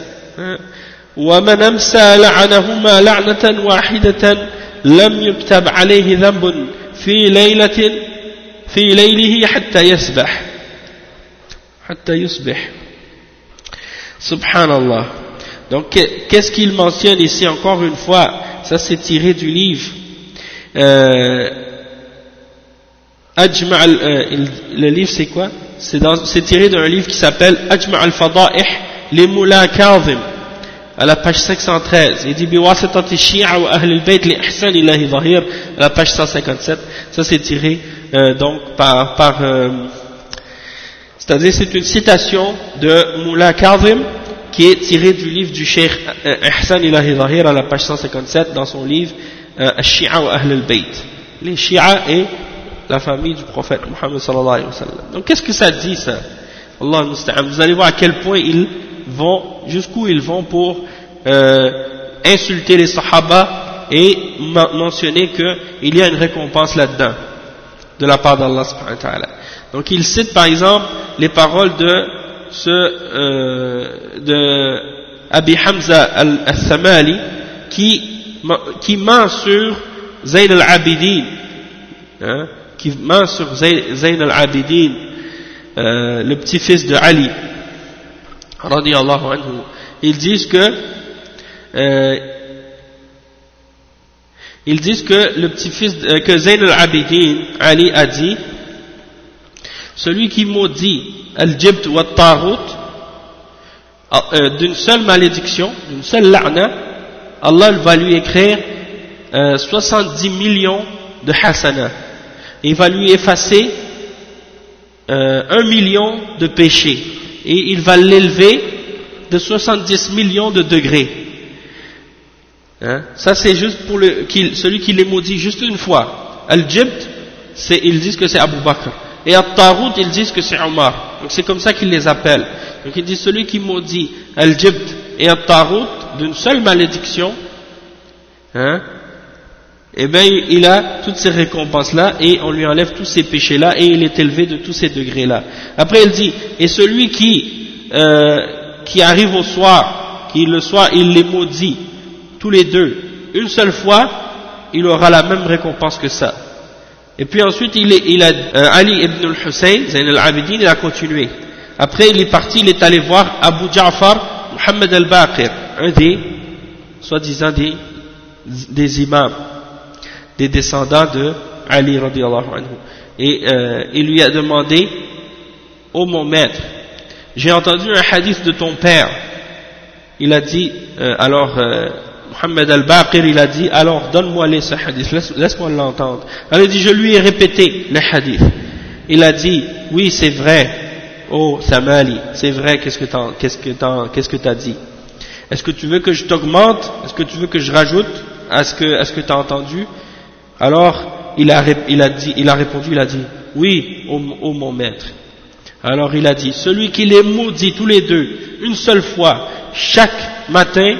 ومن أمسى لعنهما لعنة واحدة لم يكتب عليه ذنب في ليلة في ليله حتى يسبح. حتى يصبح Subhanallah. Donc, qu'est-ce qu'il mentionne ici encore une fois? Ça, c'est tiré du livre. Euh, euh le livre, c'est quoi? C'est tiré d'un livre qui s'appelle Ajma' al-Fada'ih li Moula Kazim, à la page 513. Il dit Biwasatati Shi'a wa Ahl al-Bayt li Ihsan ilahi Zahir, à la page 157. Ça, c'est tiré euh, donc par. par euh, C'est-à-dire, c'est une citation de Moula Kazim qui est tiré du livre du Cheikh euh, Ihsan Ilahi Zahir à la page 157 dans son livre euh, Shia wa Ahl al-Bayt. Les Shia et la famille du prophète Muhammad sallallahu alayhi wa sallam. Donc qu'est-ce que ça dit ça? Allah Vous allez voir à quel point ils vont, jusqu'où ils vont pour euh, insulter les Sahaba et mentionner qu'il y a une récompense là-dedans de la part d'Allah subhanahu wa ta'ala. Donc il cite par exemple les paroles de ce, euh, de Abi Hamza al-Thamali qui, qui ment sur Zayn al-Abidin, hein, qui ment sur Zayn al-Abidin, euh, le petit-fils de Ali, radiallahu anhu. Ils disent que euh, ils disent que le petit-fils, euh, que Zayn al-Abidin, Ali a dit, celui qui maudit al-jibt wa tarut ah, euh, d'une seule malédiction, d'une seule la'na, Allah va lui écrire 70 euh, millions de hasana. Il va lui effacer euh, un million de péchés. Et il va l'élever de 70 millions de degrés. Hein? Ça c'est juste pour celui qui les maudit juste une fois. Al-Jibt, ils disent que c'est Abu Bakr. Et à Tarout, ils disent que c'est Omar. Donc c'est comme ça qu'ils les appellent. Donc ils disent celui qui maudit Al-Jibt et à Tarout d'une seule malédiction, hein, eh bien il a toutes ces récompenses-là et on lui enlève tous ces péchés-là et il est élevé de tous ces degrés-là. Après il dit, et celui qui, euh, qui arrive au soir, qui le soir il les maudit, tous les deux, une seule fois, il aura la même récompense que ça. Et puis ensuite, il, est, il a, euh, Ali ibn al-Hussein, Zayn al-Abidin, il a continué. Après, il est parti, il est allé voir Abu Ja'far Muhammad al-Baqir, un des, soi-disant des, des imams, des descendants de Ali radiallahu anhu. Et euh, il lui a demandé, ô oh mon maître, j'ai entendu un hadith de ton père. Il a dit, euh, alors, Mohammed al-Baqir, il a dit, alors donne-moi les ce hadith, laisse-moi l'entendre. Alors il dit, je lui ai répété les hadiths. Il a dit, oui c'est vrai, oh Samali, c'est vrai, qu'est-ce que tu as dit? Est-ce que tu veux que je t'augmente? Est-ce que tu veux que je rajoute à ce que, tu as entendu? Alors il a, il, a dit, il a répondu, il a dit, oui, ô oh, mon maître. Alors il a dit, celui qui les maudit tous les deux, une seule fois, chaque matin,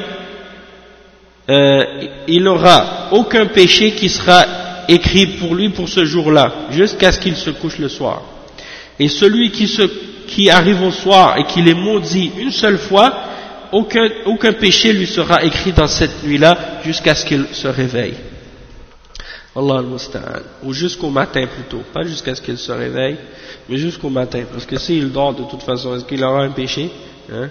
euh, il n'aura aucun péché qui sera écrit pour lui pour ce jour-là, jusqu'à ce qu'il se couche le soir. Et celui qui, arrive au soir et qui les maudit une seule fois, aucun, aucun péché lui sera écrit dans cette nuit-là jusqu'à ce qu'il se réveille. Allah al Ou jusqu'au matin plutôt. Pas jusqu'à ce qu'il se réveille, mais jusqu'au matin. Parce que s'il dort de toute façon, est-ce qu'il aura un péché hein?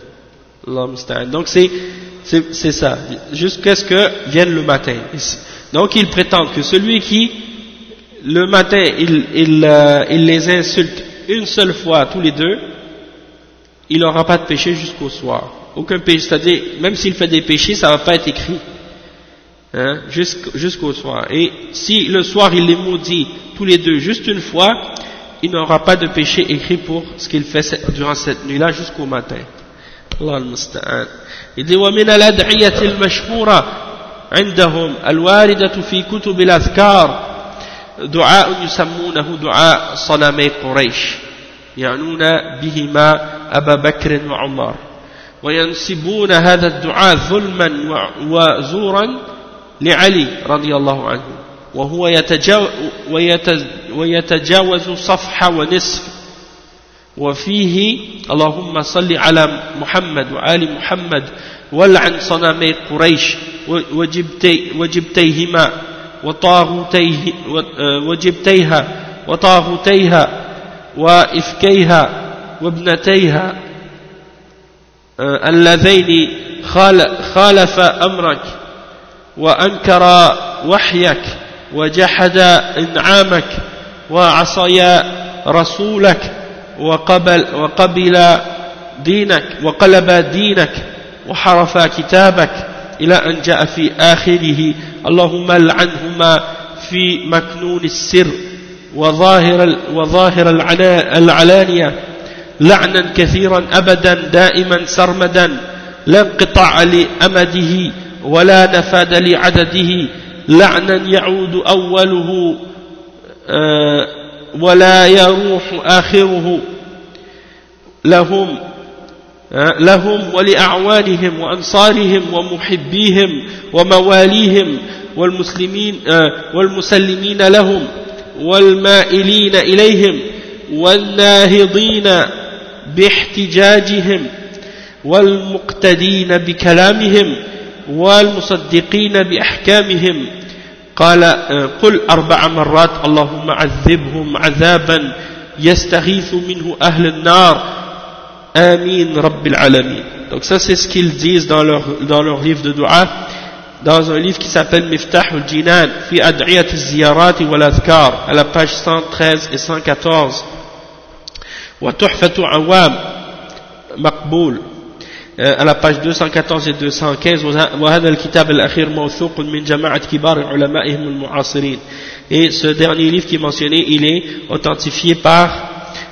Donc c'est ça, jusqu'à ce que vienne le matin? Donc il prétend que celui qui, le matin, il, il, euh, il les insulte une seule fois tous les deux, il n'aura pas de péché jusqu'au soir. Aucun péché, c'est-à-dire, même s'il fait des péchés, ça ne va pas être écrit. Hein, jusqu'au soir. Et si le soir il les maudit tous les deux juste une fois, il n'aura pas de péché écrit pour ce qu'il fait durant cette nuit-là jusqu'au matin. الله المستعان. إذ ومن الأدعية المشهورة عندهم الواردة في كتب الأذكار. دعاء يسمونه دعاء صنمي قريش. يعنون بهما أبا بكر وعمر. وينسبون هذا الدعاء ظلما وزورا لعلي رضي الله عنه. وهو ويتجاوز صفحة ونصف وفيه اللهم صل على محمد وآل محمد ولعن صنمي قريش وجبتي وجبتيهما وطاغوتيه وجبتيها وطاغوتيها وإفكيها وابنتيها اللذين خالف أمرك وأنكر وحيك وجحد إنعامك وعصي رسولك وقبل, وقبل دينك وقلب دينك وحرف كتابك إلى أن جاء في آخره. اللهم لعنهما في مكنون السر وظاهر, وظاهر العلانية. لعنا كثيرا أبدا دائما سرمدا لا انقطاع لأمده ولا نفاد لعدده. لعنا يعود أوله آه، ولا يروح آخره. لهم آه، لهم ولأعوانهم وأنصارهم ومحبيهم ومواليهم والمسلمين آه، والمسلمين لهم والمائلين إليهم والناهضين باحتجاجهم والمقتدين بكلامهم والمصدقين بأحكامهم قال آه، قل أربع مرات اللهم عذبهم عذابا يستغيث منه أهل النار آمين رب العالمين donc ça c'est ce qu'ils disent dans leur, dans leur livre de dua dans un livre qui s'appelle Miftah al-Jinan fi ad'iyat al-ziyarat wal azkar à la page 113 et 114 wa tuhfatu awam maqboul à la page 214 et 215 وهذا الكتاب الأخير موثوق من جماعة كبار علمائهم المعاصرين et ce dernier livre qui est mentionné il est authentifié par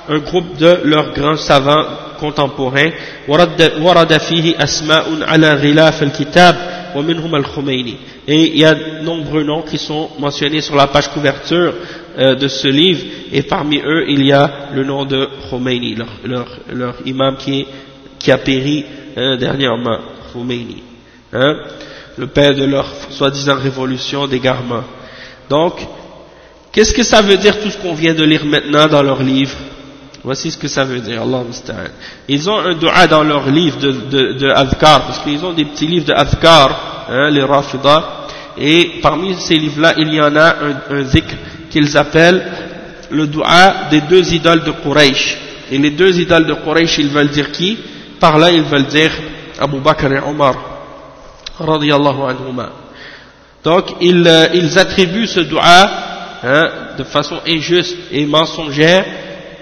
un groupe de leurs grands savants contemporains ورد فيه أسماء على غلاف الكتاب ومنهم الخميني et il y a nombreux noms qui sont mentionnés sur la page couverture euh, de ce livre et parmi eux il y a le nom de Khomeini leur, leur, leur imam qui, qui a péri hein, dernièrement, Khomeini, hein, le père de leur soi-disant révolution d'égarement. Donc, qu'est-ce que ça veut dire tout ce qu'on vient de lire maintenant dans leur livre? Voici ce que ça veut dire, Allah Ils ont un dua dans leur livre de, de, de Adhkar, parce qu'ils ont des petits livres de Adhkar, hein, les Rafida, et parmi ces livres-là, il y en a un, un zikr qu'ils appellent le dua des deux idoles de Quraysh. Et les deux idoles de Quraysh, ils veulent dire qui? Par là, ils veulent dire Abu Bakr et Omar, radiallahu anhuma. Donc, ils, euh, ils attribuent ce dua hein, de façon injuste et mensongère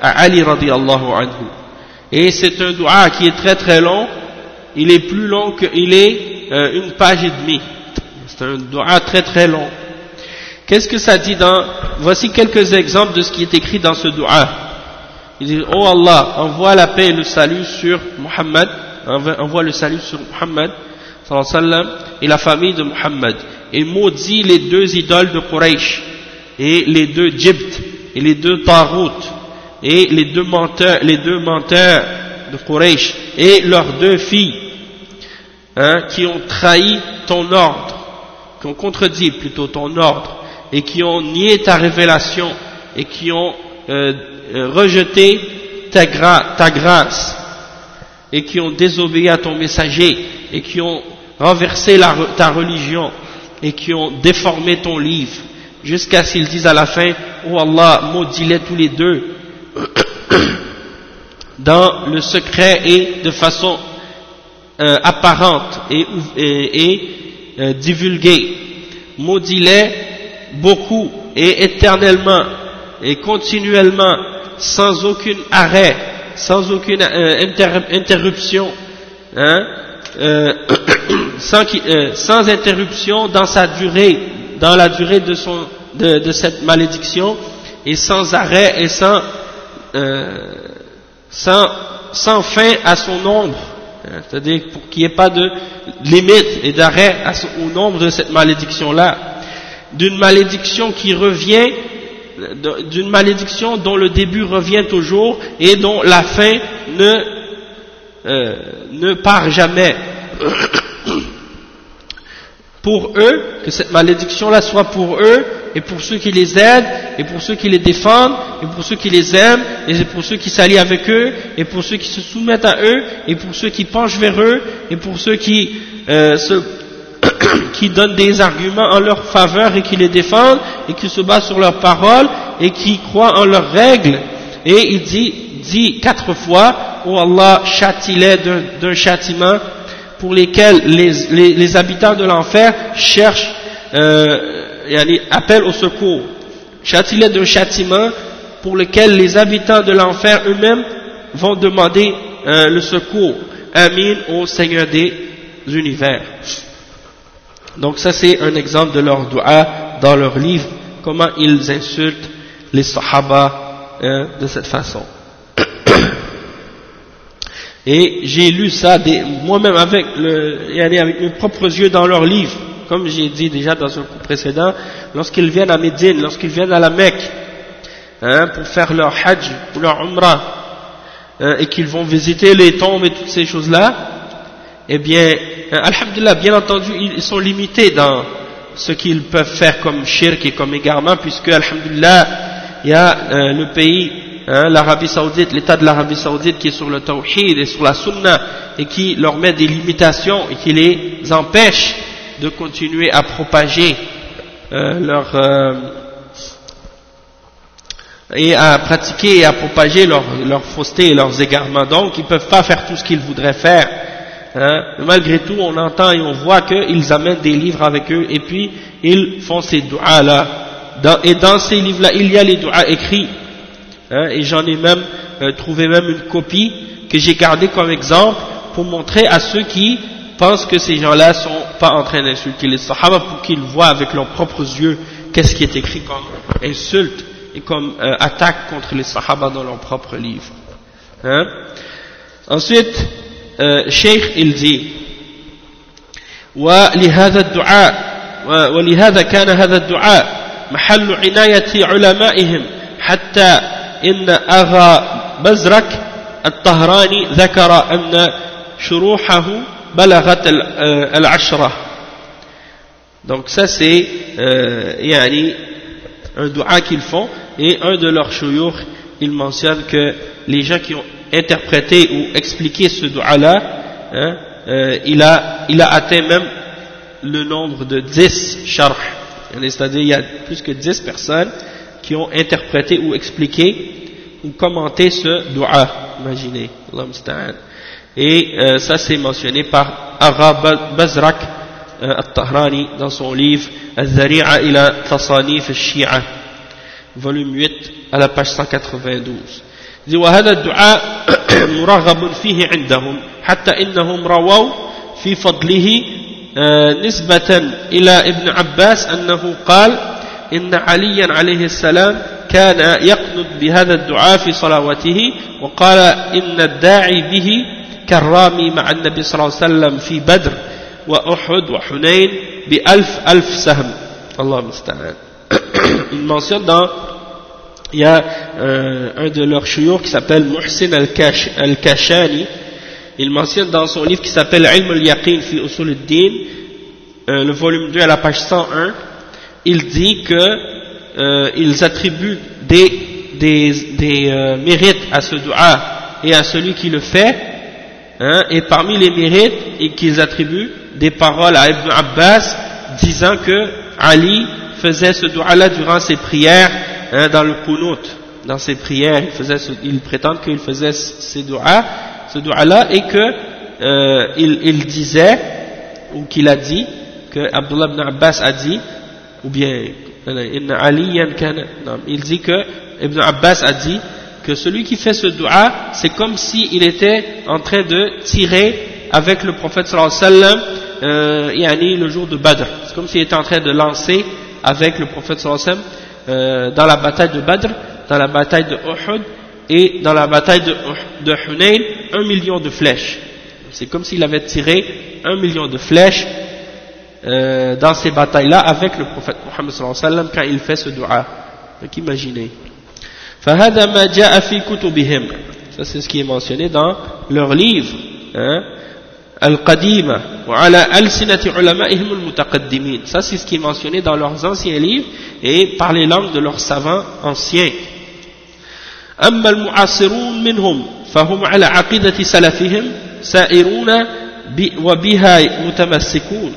à Ali radiallahu anhu. Et c'est un dua qui est très très long, il est plus long qu'il est euh, une page et demie. C'est un dua très très long. Qu'est-ce que ça dit dans... Voici quelques exemples de ce qui est écrit dans ce dua. Il dit, oh Allah, envoie la paix et le salut sur Muhammad, envoie le salut sur Muhammad, et la famille de Muhammad, et maudit les deux idoles de Quraysh, et les deux Djibt, et les deux Tarut, et les deux menteurs, les deux menteurs de Quraysh, et leurs deux filles, hein, qui ont trahi ton ordre, qui ont contredit plutôt ton ordre, et qui ont nié ta révélation, et qui ont euh, rejeté ta, grâce et qui ont désobéi à ton messager et qui ont renversé ta religion et qui ont déformé ton livre jusqu'à ce qu'ils disent à la fin Oh Allah, maudis-les tous les deux dans le secret et de façon euh, apparente et, et, euh, divulguée. Maudis-les beaucoup et éternellement et continuellement sans aucun arrêt, sans aucune euh, interruption, hein, euh, sans, euh, sans, interruption dans sa durée, dans la durée de, cette malédiction, et sans arrêt et sans fin à son nombre. Hein, c'est-à-dire pour qu'il n'y ait pas de limite et d'arrêt au nombre de cette malédiction-là. D'une malédiction qui revient d'une malédiction dont le début revient toujours et dont la fin ne, euh, part jamais. pour eux, que cette malédiction-là soit pour eux et pour ceux qui les aident et pour ceux qui les défendent et pour ceux qui les aiment et pour ceux qui s'allient avec eux et pour ceux qui se soumettent à eux et pour ceux qui penchent vers eux et pour ceux qui euh, se qui donnent des arguments en leur faveur et qui les défendent et qui se basent sur leurs paroles et qui croient en leurs règles. Et il dit, dit quatre fois, où Allah châtilait d'un châtiment pour lesquels les, les, les habitants de l'enfer cherchent, euh, appellent au secours. Châtilait d'un châtiment pour lequel les habitants de l'enfer eux-mêmes vont demander euh, le secours. Amin au Seigneur des univers. Donc ça c'est un exemple de leur dua dans leur livre, comment ils insultent les sahaba hein, de cette façon. Et j'ai lu ça moi-même avec, le, avec mes propres yeux dans leur livre, comme j'ai dit déjà dans un coup précédent, lorsqu'ils viennent à Médine, lorsqu'ils viennent à la Mecque, hein, pour faire leur hajj ou leur umrah, hein, et qu'ils vont visiter les tombes et toutes ces choses-là, eh bien, hein, alhamdulillah, bien entendu, ils sont limités dans ce qu'ils peuvent faire comme shirk et comme égarement, puisque, alhamdulillah, il y a euh, le pays, hein, l'Arabie Saoudite, l'État de l'Arabie Saoudite qui est sur le tawhid et sur la sunna, et qui leur met des limitations et qui les empêche de continuer à propager euh, leur... Euh, et à pratiquer et à propager leur, leur fausseté et leurs égarements. Donc, ils ne peuvent pas faire tout ce qu'ils voudraient faire. Hein. Malgré tout, on entend et on voit qu'ils amènent des livres avec eux et puis ils font ces doigts-là. et dans ces livres-là, il y a les doigts écrits. Hein, et j'en ai même euh, trouvé même une copie que j'ai gardée comme exemple pour montrer à ceux qui pensent que ces gens-là sont pas en train d'insulter les sahaba pour qu'ils voient avec leurs propres yeux qu'est-ce qui est écrit comme insulte et comme euh, attaque contre les sahaba dans leurs propres livres. Hein. Ensuite, آه، شيخ إلزي ولهذا الدعاء ولهذا كان هذا الدعاء محل عناية علمائهم حتى إن أغا بزرك الطهراني ذكر أن شروحه بلغت آه، العشرة. Donc ça c'est euh, yani, un dua qu'ils font et un de leurs chouyours, il mentionne que les gens qui ont interprété ou expliqué ce dua-là, hein, euh, il, a, atteint même le nombre de 10 sharh. C'est-à-dire il y a plus que 10 personnes qui ont interprété ou expliqué ou commenté ce dua. Imaginez. Et euh, ça c'est mentionné par Ara Bazrak euh, al-Tahrani dans son livre Al-Zari'a ila Tasanif al-Shi'a volume 8 à la page 192 وهذا الدعاء مرغب فيه عندهم حتى إنهم رووا في فضله آه، نسبة إلى ابن عباس أنه قال إن عليا عليه السلام كان يقنط بهذا الدعاء في صلواته وقال إن الداعي به كالرامي مع النبي صلى الله عليه وسلم في بدر وأحد وحنين بألف ألف سهم. الله المستعان. Il mentionne dans il y a euh, un de leurs chouyours qui s'appelle Muhsin al-Kashani, il mentionne dans son livre qui s'appelle Ilm al-Yaqin fi usul al-Din, euh, le volume 2 à la page 101, il dit que euh, ils attribuent des, des, des euh, mérites à ce dua et à celui qui le fait, hein, et parmi les mérites qu'ils attribuent des paroles à Ibn Abbas disant que Ali faisait ce dua-là durant ses prières hein, dans le kunut, dans ses prières, il, faisait il prétend qu'il faisait ces doigts, ce doigt-là, et que euh, il, disait, ou qu'il a dit, que Abdullah ibn Abbas a dit, ou bien, il dit que Ibn Abbas a dit que celui qui fait ce doigt, c'est comme s'il était en train de tirer avec le prophète sallallahu alayhi wa sallam, euh, le jour de Badr. C'est comme s'il était en train de lancer avec le prophète sallallahu alayhi wa sallam euh, dans la bataille de Badr, dans la bataille de Uhud et dans la bataille de, de Hunayn, un million de flèches. C'est comme s'il avait tiré un million de flèches euh, dans ces batailles-là avec le prophète Muhammad sallallahu alayhi wa sallam quand il fait ce dua. Donc imaginez. فهذا ما جاء في كتبهم ça c'est ce qui est mentionné dans leur livre hein, wa ala al-sinati ulama'ihim al-mutaqaddimin ça c'est ce qui est mentionné dans leurs anciens livres et par les langues de leurs savants anciens أما المعاصرون منهم فهم على عقيدة سلفهم سائرون وبها متمسكون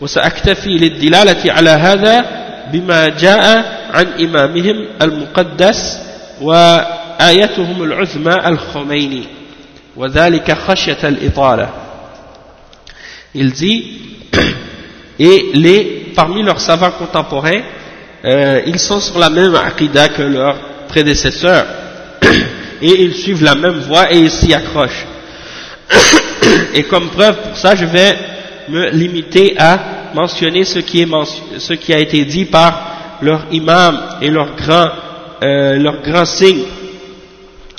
وسأكتفي للدلالة على هذا بما جاء عن إمامهم المقدس وآيتهم العظمى الخميني وذلك خشية الإطالة il dit et les parmi leurs savants contemporains euh, ils sont sur la même aqidah que leurs prédécesseurs et ils suivent la même voie et ils s'y accrochent et comme preuve pour ça je vais me limiter à mentionner ce qui, est ce qui a été dit par leur imam et leur grand, euh, leur grand signe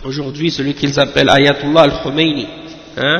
aujourd'hui celui qu'ils appellent Ayatollah al-Khomeini hein.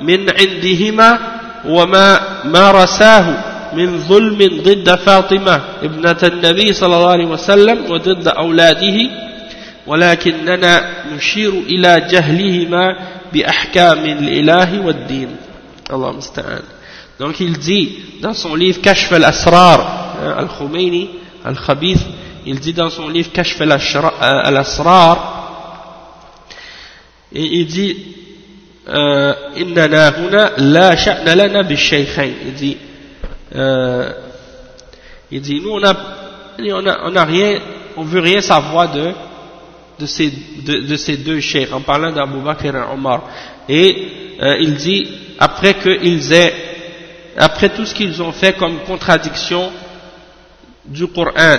من عندهما وما مارساه من ظلم ضد فاطمة ابنة النبي صلى الله عليه وسلم وضد أولاده ولكننا نشير إلى جهلهما بأحكام الإله والدين. الله مستعان Donc il dit dans son livre Kashf al-Asrar, Al-Khomeini, Al-Khabith, il dit dans son livre Kashf al-Asrar, et il dit il dit nous on a on a rien on veut rien savoir de de ces, de, ces deux chefs en parlant d'Abu Bakr et Omar. Et euh, il dit après aient après tout ce qu'ils ont fait comme contradiction du Coran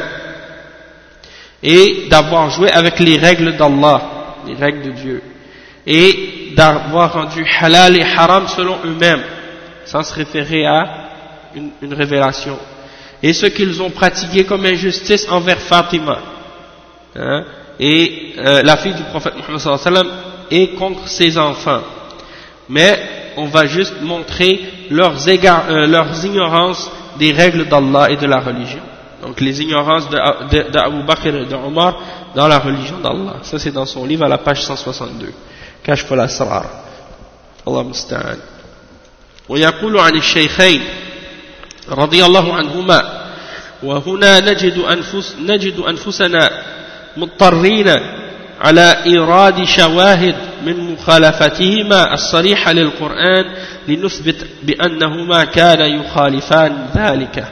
et d'avoir joué avec les règles d'Allah les règles de Dieu et d'avoir rendu halal et haram selon eux-mêmes, sans se référer à une, révélation. Et ce qu'ils ont pratiqué comme injustice envers Fatima, hein, et euh, la fille du prophète Muhammad et contre ses enfants. Mais on va juste montrer leurs, euh, leurs ignorances des règles d'Allah et de la religion. Donc les ignorances d'Abu Bakr et d'Omar dans la religion d'Allah. Ça c'est dans son livre à la page 162. كشف الأسرار. الله المستعان. ويقول عن الشيخين رضي الله عنهما وهنا نجد, أنفس نجد أنفسنا مضطرين على إيراد شواهد من مخالفتهما الصريحة للقرآن لنثبت بأنهما كان يخالفان ذلك.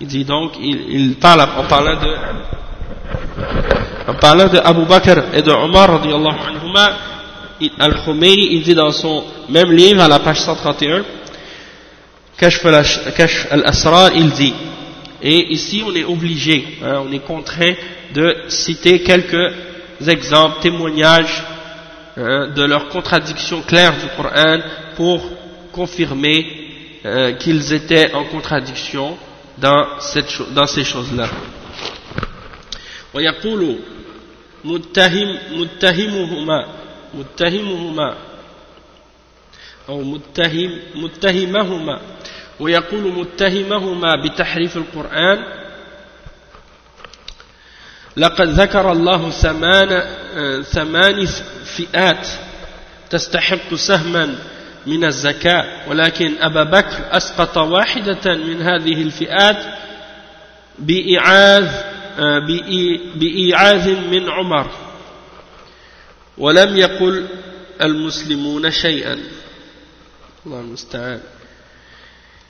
Il dit donc, il, il parle en parlant de en parlant de Abu Bakr et de Omar radiallahu anhuma, Al-Khumayni, il dit dans son même livre à la page 131 Kashf al-Asrar, il dit et ici on est obligé, hein, on est contraint de citer quelques exemples, témoignages hein, de leur contradiction claire du Coran pour confirmer euh, qu'ils étaient en contradiction dans, cette, dans ces choses-là. ويقول متهم متهمهما متهمهما. أو متهم متهمهما. ويقول متهمهما بتحريف القرآن لقد ذكر الله ثمان ثمان فئات تستحق سهما من الزكاة ولكن أبا بكر أسقط واحدة من هذه الفئات بإعاذ بإيعاذ من عمر. ولم يقل المسلمون شيئا الله المستعان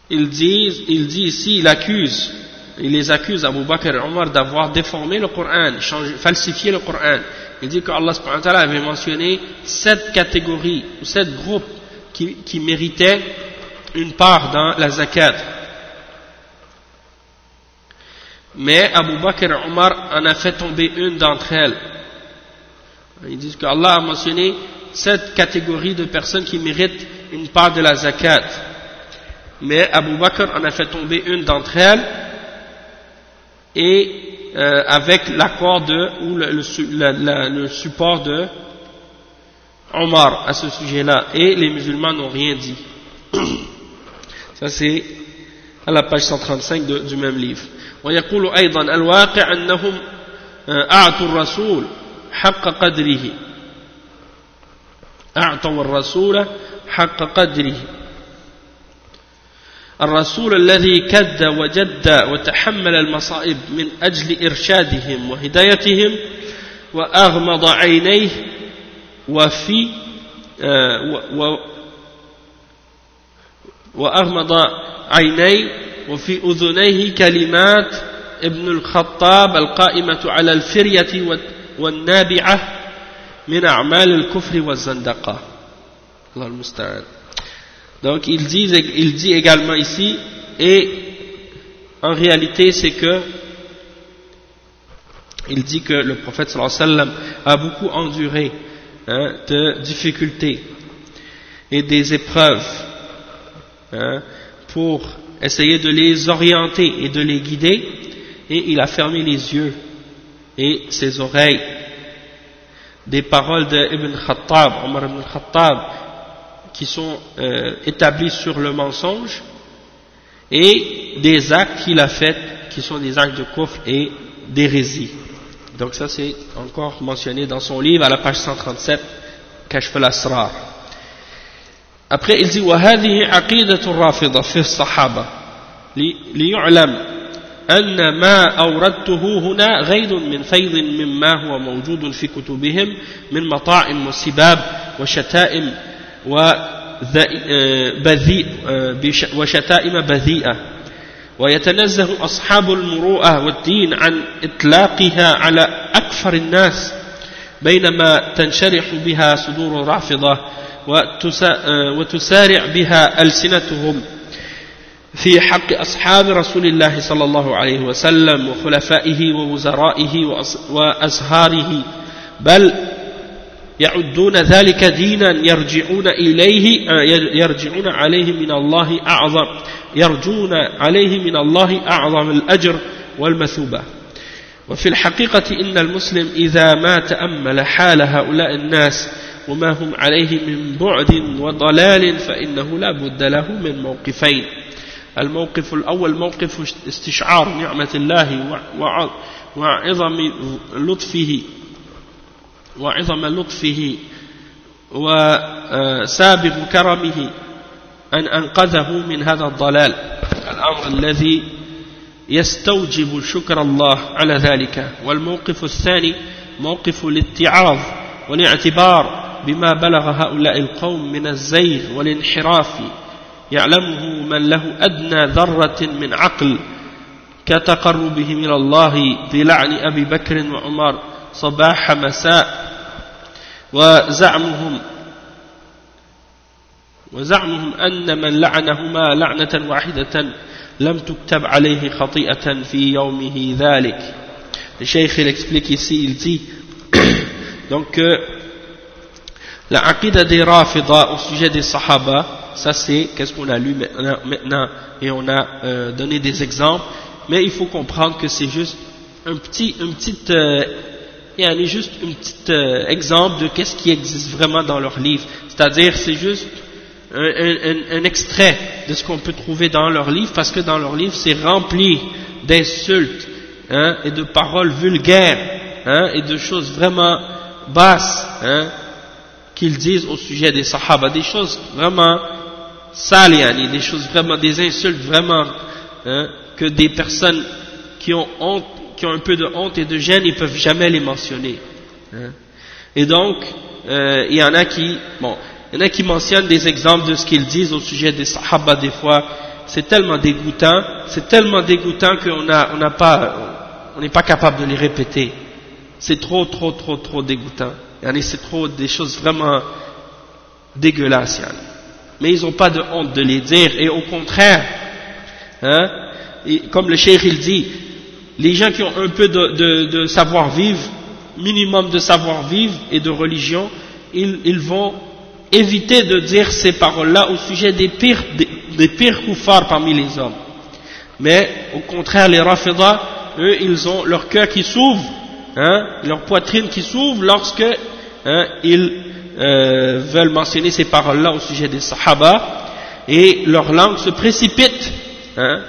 il dit, il dit ici, il accuse, il les accuse, Abu Bakr et Omar, d'avoir déformé le Coran, falsifié le Coran. Il dit qu'Allah avait mentionné sept catégories, ou sept groupes qui, qui méritaient une part dans la zakat. Mais Abu Bakr et Omar en a fait tomber une d'entre elles. Ils disent qu'Allah a mentionné sept catégories de personnes qui méritent une part de la zakat mais Abu Bakr en a fait tomber une d'entre elles et euh, avec l'accord de ou le, le, le, support de Omar à ce sujet-là et les musulmans n'ont rien dit ça c'est à la page 135 de, du même livre ويقول أيضا الواقع أنهم أعطوا الرسول حق قدره. أعطوا الرسول حق قدره. الرسول الذي كد وجد وتحمل المصائب من أجل إرشادهم وهدايتهم وأغمض عينيه وفي آه، وأغمض عينيه وفي أذنيه كلمات ابن الخطاب القائمة على الفرية والنابعة من أعمال الكفر والزندقة الله المستعان Donc il dit, il dit également ici, et en réalité c'est que, il dit que le prophète sallallahu alayhi wa sallam a beaucoup enduré hein, de difficultés et des épreuves hein, pour essayer de les orienter et de les guider, et il a fermé les yeux et ses oreilles des paroles d'Ibn Khattab, Omar ibn Khattab, qui sont euh, établis sur le mensonge et des actes qu'il a faits qui sont des actes de kufr et d'hérésie. Donc ça c'est encore mentionné dans son livre à la page 137, Kashf al-Asrar. Après il dit وهذه عقيدة الرافضة في الصحابة ليعلم أن ما أوردته هنا غير من فيض مما هو موجود في كتبهم من مطاعم وسباب وشتائم وشتائم بذيئة. ويتنزه أصحاب المروءة والدين عن إطلاقها على أكثر الناس بينما تنشرح بها صدور الرافضة وتسارع بها ألسنتهم. في حق أصحاب رسول الله صلى الله عليه وسلم وخلفائه ووزرائه وأزهاره بل يعدون ذلك دينا يرجعون إليه آه، يرجعون عليه من الله أعظم يرجون عليه من الله أعظم الأجر والمثوبة. وفي الحقيقة إن المسلم إذا ما تأمل حال هؤلاء الناس وما هم عليه من بعد وضلال فإنه لا بد له من موقفين. الموقف الأول موقف استشعار نعمة الله وعظم لطفه وعظم لطفه وسابغ كرمه أن أنقذه من هذا الضلال. الأمر الذي يستوجب شكر الله على ذلك. والموقف الثاني موقف الاتعاظ والاعتبار بما بلغ هؤلاء القوم من الزيغ والانحراف. يعلمه من له أدنى ذرة من عقل كتقربهم إلى الله بلعن أبي بكر وعمر صباح مساء وزعمهم وزعمهم أن من لعنهما لعنة واحدة لم تكتب عليه خطيئة في يومه ذلك. الشيخ il explique ici il dit donc euh, la aqidah des Rafida au sujet des Sahaba ça c'est qu'est-ce qu'on a lu maintenant et on a euh, donné des exemples mais il faut comprendre que c'est juste un petit, une petite euh, juste un petit euh, exemple de qu'est-ce qui existe vraiment dans leur livre. C'est-à-dire, c'est juste un, extrait de ce qu'on peut trouver dans leur livre, parce que dans leur livre, c'est rempli d'insultes hein, et de paroles vulgaires hein, et de choses vraiment basses hein, qu'ils disent au sujet des Sahaba, des choses vraiment sales, des choses vraiment, des insultes vraiment hein, que des personnes qui ont honte qui ont un peu de honte et de gêne, ils peuvent jamais les mentionner. Hein. Et donc, euh, il y en a qui, bon, il y en a qui mentionnent des exemples de ce qu'ils disent au sujet des sahaba des fois. C'est tellement dégoûtant, c'est tellement dégoûtant qu'on n'a on pas, on n'est pas capable de les répéter. C'est trop, trop, trop, trop dégoûtant. C'est trop des choses vraiment dégueulasses. Mais ils n'ont pas de honte de les dire, et au contraire, hein, comme le cheikh il dit, les gens qui ont un peu de, savoir-vivre, minimum de savoir-vivre et de religion, ils, vont éviter de dire ces paroles-là au sujet des pires, des, pires koufars parmi les hommes. Mais au contraire, les Rafidah, eux, ils ont leur cœur qui s'ouvre, hein, leur poitrine qui s'ouvre lorsque hein, ils euh, veulent mentionner ces paroles-là au sujet des Sahaba, et leur langue se précipite hein,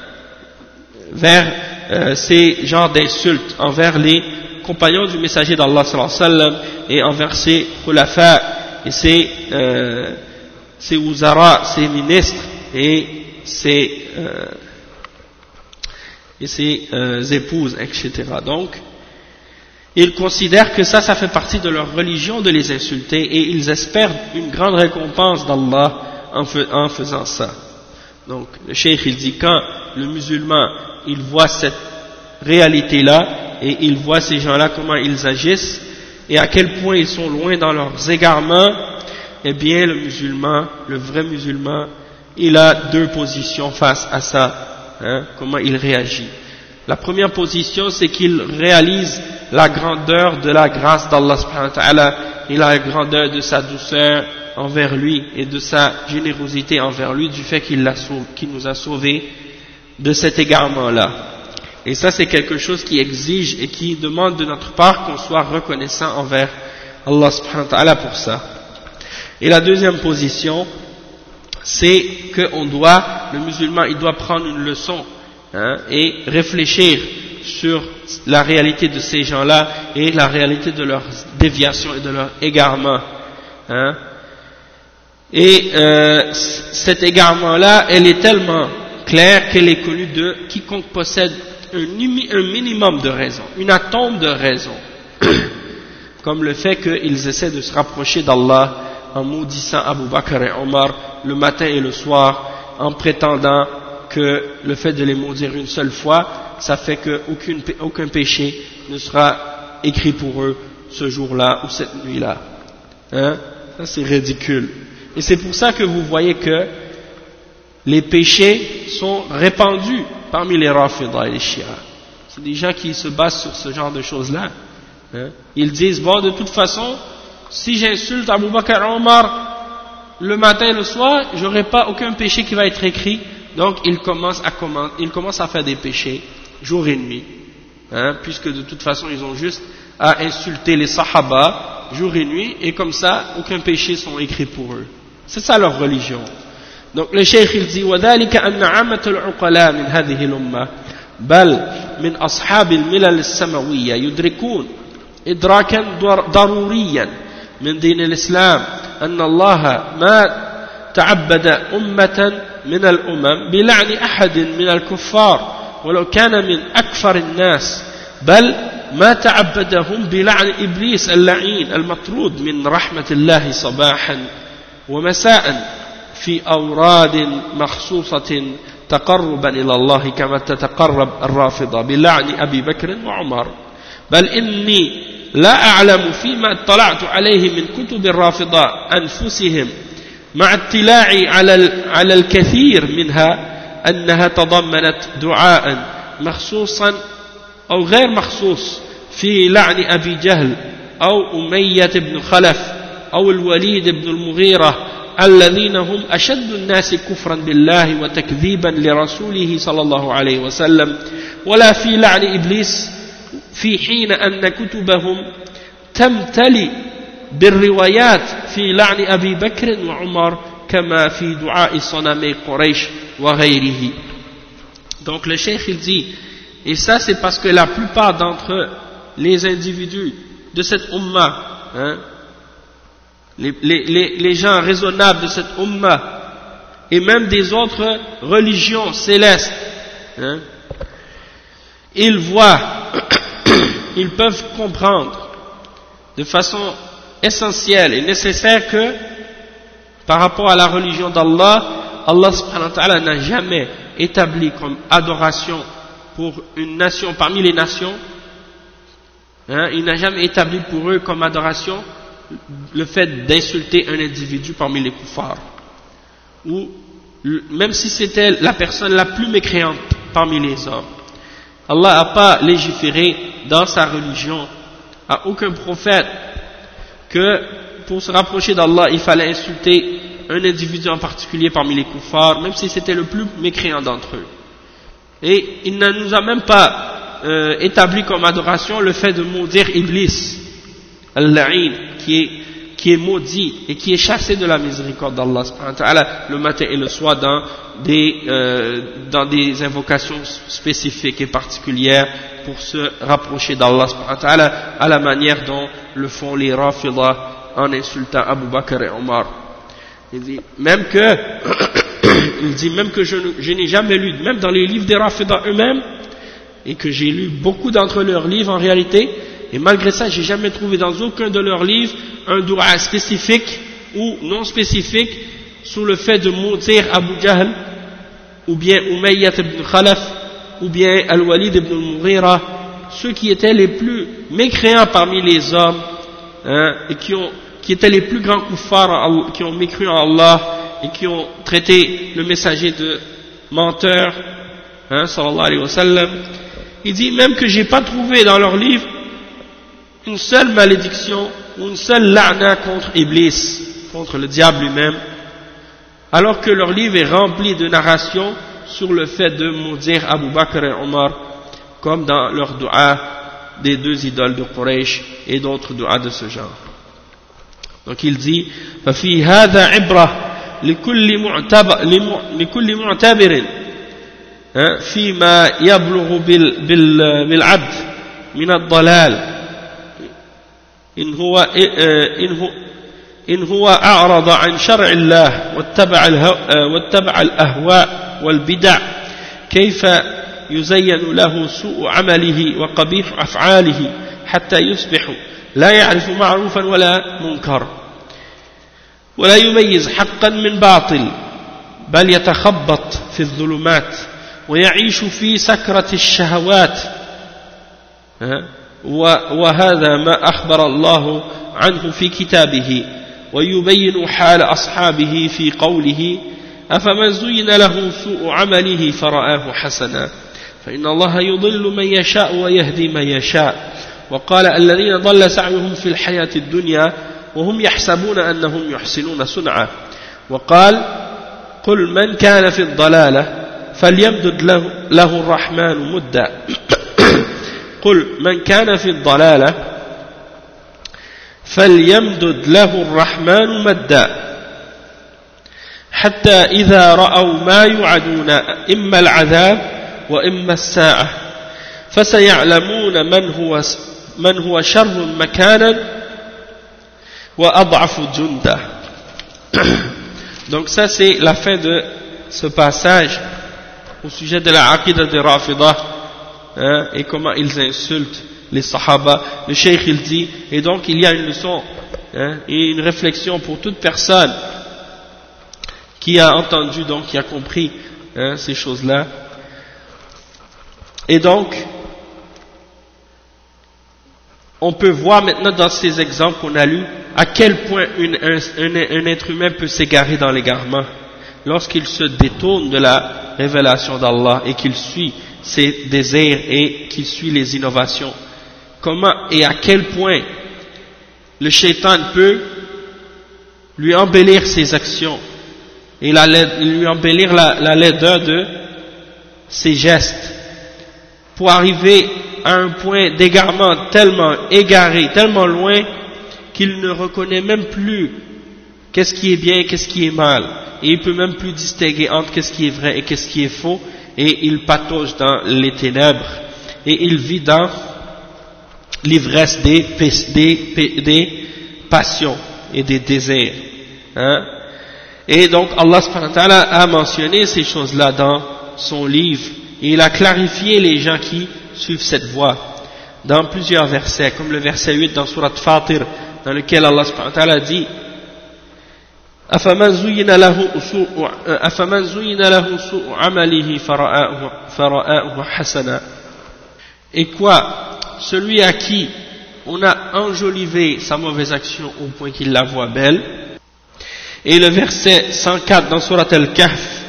vers euh, ces genres d'insultes envers les compagnons du messager d'Allah et envers ses khulafa et ses, euh, ses ses ministres et ses, épouses, etc. Donc, ils considèrent que ça, ça fait partie de leur religion de les insulter et ils espèrent une grande récompense d'Allah en, faisant ça. Donc, le cheikh, il dit, quand le musulman, il voit cette réalité-là et il voit ces gens-là, comment ils agissent et à quel point ils sont loin dans leurs égarements, eh bien, le musulman, le vrai musulman, il a deux positions face à ça, hein, comment il réagit. La première position, c'est qu'il réalise la grandeur de la grâce d'Allah et la grandeur de sa douceur envers lui et de sa générosité envers lui du fait qu'il nous a sauvés de cet égarement-là. Et ça, c'est quelque chose qui exige et qui demande de notre part qu'on soit reconnaissant envers Allah subhanahu pour ça. Et la deuxième position, c'est qu'on doit, le musulman, il doit prendre une leçon hein, et réfléchir sur la réalité de ces gens-là et la réalité de leur déviation et de leur égarement. Hein. Et euh, cet égarement-là, elle est tellement claire qu'elle est connue de quiconque possède un, minimum de raison, une atome de raison, comme le fait qu'ils essaient de se rapprocher d'Allah en maudissant Abu Bakr et Omar le matin et le soir, en prétendant que le fait de les maudire une seule fois, ça fait qu'aucun péché ne sera écrit pour eux ce jour-là ou cette nuit-là. Hein? Ça c'est ridicule. Et c'est pour ça que vous voyez que les péchés sont répandus parmi les Rafidah et les Shia. C'est des gens qui se basent sur ce genre de choses-là. Hein? Ils disent, bon, de toute façon, si j'insulte Abu Bakr Omar le matin et le soir, j'aurai pas aucun péché qui va être écrit. Donc, ils commencent à, ils commencent à faire des péchés jour et nuit. Hein, puisque de toute façon, ils ont juste à insulter les Sahaba jour et nuit, et comme ça, aucun péché sont écrits pour eux. C'est ça leur religion. Donc le cheikh il dit وذلك أن عامة العقلاء من هذه الأمة بل من أصحاب الملل السماوية يدركون إدراكا ضروريا من دين الإسلام أن الله ما تعبد أمة من الأمم بلعن أحد من الكفار ولو كان من أكفر الناس بل ما تعبدهم بلعن إبليس اللعين المطرود من رحمة الله صباحا ومساء في أوراد مخصوصة تقربا إلى الله كما تتقرب الرافضة بلعن أبي بكر وعمر. بل إني لا أعلم فيما اطلعت عليه من كتب الرافضة أنفسهم مع اطلاعي على على الكثير منها أنها تضمنت دعاء مخصوصا أو غير مخصوص في لعن أبي جهل أو أمية بن خلف أو الوليد بن المغيرة الذين هم أشد الناس كفرا بالله وتكذيبا لرسوله صلى الله عليه وسلم. ولا في لعن إبليس في حين أن كتبهم تمتلي بالروايات في لعن أبي بكر وعمر كما في دعاء صنمي قريش وغيره Donc le cheikh il dit, et ça c'est parce que la plupart d'entre les individus de cette umma, hein, les, gens raisonnables de cette umma et même des autres religions célestes, hein, ils voient, ils peuvent comprendre de façon essentielle et nécessaire que par rapport à la religion d'Allah, Allah subhanahu n'a jamais établi comme adoration pour une nation parmi les nations, hein, il n'a jamais établi pour eux comme adoration le fait d'insulter un individu parmi les koufars, ou même si c'était la personne la plus mécréante parmi les hommes. Allah n'a pas légiféré dans sa religion à aucun prophète que pour se rapprocher d'Allah, il fallait insulter un individu en particulier parmi les koufars, même si c'était le plus mécréant d'entre eux. Et il ne nous a même pas euh, établi comme adoration le fait de maudire Iblis, Al-La'in, qui est, qui est maudit et qui est chassé de la miséricorde d'Allah le matin et le soir dans des, euh, dans des invocations spécifiques et particulières pour se rapprocher d'Allah à la manière dont le font les Rafidah en insultant Abu Bakr et Omar. Il dit, même que, il dit, même que je, n'ai jamais lu, même dans les livres des Rafida eux-mêmes, et que j'ai lu beaucoup d'entre leurs livres en réalité, et malgré ça, j'ai jamais trouvé dans aucun de leurs livres un dua spécifique ou non spécifique sous le fait de maudire Abu Jahl, ou bien Umayyad ibn Khalaf, ou bien Al-Walid ibn al-Mughira, ceux qui étaient les plus mécréants parmi les hommes, hein, et qui, ont, qui étaient les plus grands kuffars, qui ont mécru en Allah, et qui ont traité le messager de menteur, hein, sallallahu alayhi wa sallam, il dit même que j'ai pas trouvé dans leur livre une seule malédiction ou une seule la'na contre Iblis, contre le diable lui-même, alors que leur livre est rempli de narrations sur le fait de maudire Abu Bakr et Omar, comme dans leur dua des deux idoles de Quraysh et d'autres duas de ce genre. Donc il dit, ففي هذا عبرة لكل معتبر, لكل معتبر فيما يبلغ بالعبد من الضلال إن هو, إن هو, إن هو أعرض عن شرع الله واتبع, واتبع الأهواء والبدع كيف يزين له سوء عمله وقبيح أفعاله حتى يصبح لا يعرف معروفا ولا منكر ولا يميز حقا من باطل بل يتخبط في الظلمات ويعيش في سكرة الشهوات. وهذا ما أخبر الله عنه في كتابه ويبين حال أصحابه في قوله أفمن زين له سوء عمله فرآه حسنا. فإن الله يضل من يشاء ويهدي من يشاء. وقال الذين ضل سعيهم في الحياة الدنيا وهم يحسبون أنهم يحسنون صنعا. وقال قل من كان في الضلالة فليمدد له, له الرحمن مدا. قل من كان في الضلالة فليمدد له الرحمن مدا حتى إذا رأوا ما يعدون إما العذاب وإما الساعة فسيعلمون من هو, من هو شر مكانا وأضعف جندا Donc ça c'est la fin de ce passage au sujet de la aqidah des Rafidah hein, et comment ils insultent les Sahaba. Le Cheikh il dit, et donc il y a une leçon hein, et une réflexion pour toute personne qui a entendu, donc qui a compris hein, ces choses-là. Et donc, on peut voir maintenant dans ces exemples qu'on a lus à quel point un, être humain peut s'égarer dans l'égarement lorsqu'il se détourne de la révélation d'Allah et qu'il suit ses désirs et qu'il suit les innovations. Comment et à quel point le shaitan peut lui embellir ses actions et lui embellir la, la laideur de ses gestes pour arriver à un point d'égarement tellement égaré, tellement loin qu'il ne reconnaît même plus qu'est-ce qui est bien et qu'est-ce qui est mal. Et il peut même plus distinguer entre qu'est-ce qui est vrai et qu'est-ce qui est faux. Et il patauge dans les ténèbres. Et il vit dans l'ivresse des, des, des, passions et des désirs. Hein. Et donc Allah a mentionné ces choses-là dans son livre et il a clarifié les gens qui suivent cette voie dans plusieurs versets, comme le verset 8 dans Surat Fatir, dans lequel Allah dit أفمن زين له سوء أفمن زين له سوء عمله فرآه, فرآه حسنا Et quoi Celui à qui on a enjolivé sa mauvaise action au point qu'il la voit belle. Et le verset 104 dans Surat Al-Kahf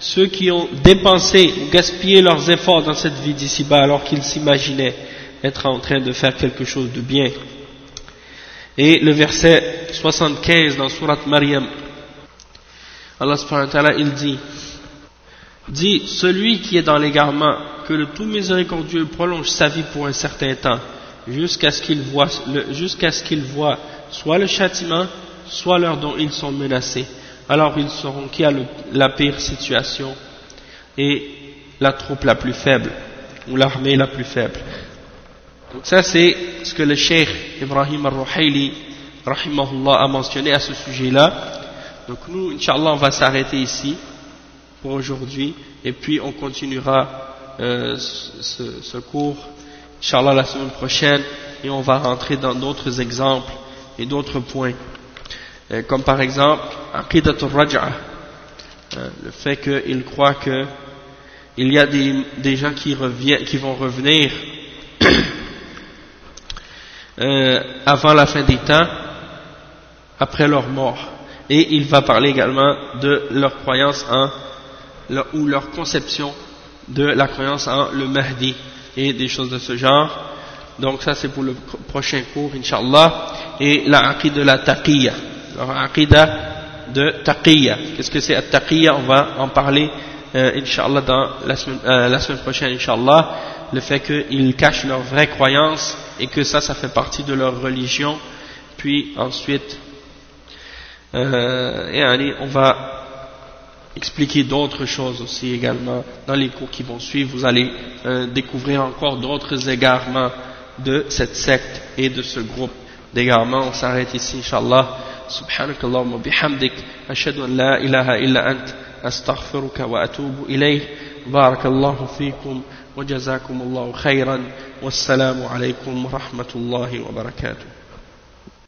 ceux qui ont dépensé ou gaspillé leurs efforts dans cette vie d'ici-bas alors qu'ils s'imaginaient être en train de faire quelque chose de bien. Et le verset 75 dans Surat Maryam, Allah il dit, dit, celui qui est dans l'égarement, que le tout miséricordieux prolonge sa vie pour un certain temps, jusqu'à ce qu'il voit, jusqu'à ce qu'il voit soit le châtiment, soit l'heure dont ils sont menacés alors ils sauront qui a la pire situation et la troupe la plus faible, ou l'armée la plus faible. Donc ça c'est ce que le cheikh Ibrahim al-Ruhayli a mentionné à ce sujet-là. Donc nous, Inch'Allah, on va s'arrêter ici pour aujourd'hui et puis on continuera euh, ce, ce, cours, Inch'Allah, la semaine prochaine et on va rentrer dans d'autres exemples et d'autres points. Euh, comme par exemple, Aqidatul Raj'a, euh, le fait qu'il croit que il y a des, des gens qui, reviennent, qui vont revenir euh, avant la fin des temps, après leur mort. Et il va parler également de leur croyance en, ou leur conception de la croyance en le Mahdi et des choses de ce genre. Donc ça c'est pour le prochain cours, Inch'Allah. Et la de la taqiyya. La de taqiyya. Qu'est-ce que c'est la taqiyya On va en parler, euh, Inch'Allah, dans la semaine, euh, la semaine prochaine, Inch'Allah. Le fait qu'ils cachent leur vraie croyance et que ça, ça fait partie de leur religion. Puis ensuite, euh, et allez, on va expliquer d'autres choses aussi également dans les cours qui vont suivre. Vous allez euh, découvrir encore d'autres égarements de cette secte et de ce groupe d'égarements. On s'arrête ici, Inch'Allah. سبحانك اللهم وبحمدك أشهد أن لا إله إلا أنت أستغفرك وأتوب إليه بارك الله فيكم وجزاكم الله خيرا. والسلام عليكم ورحمة الله وبركاته.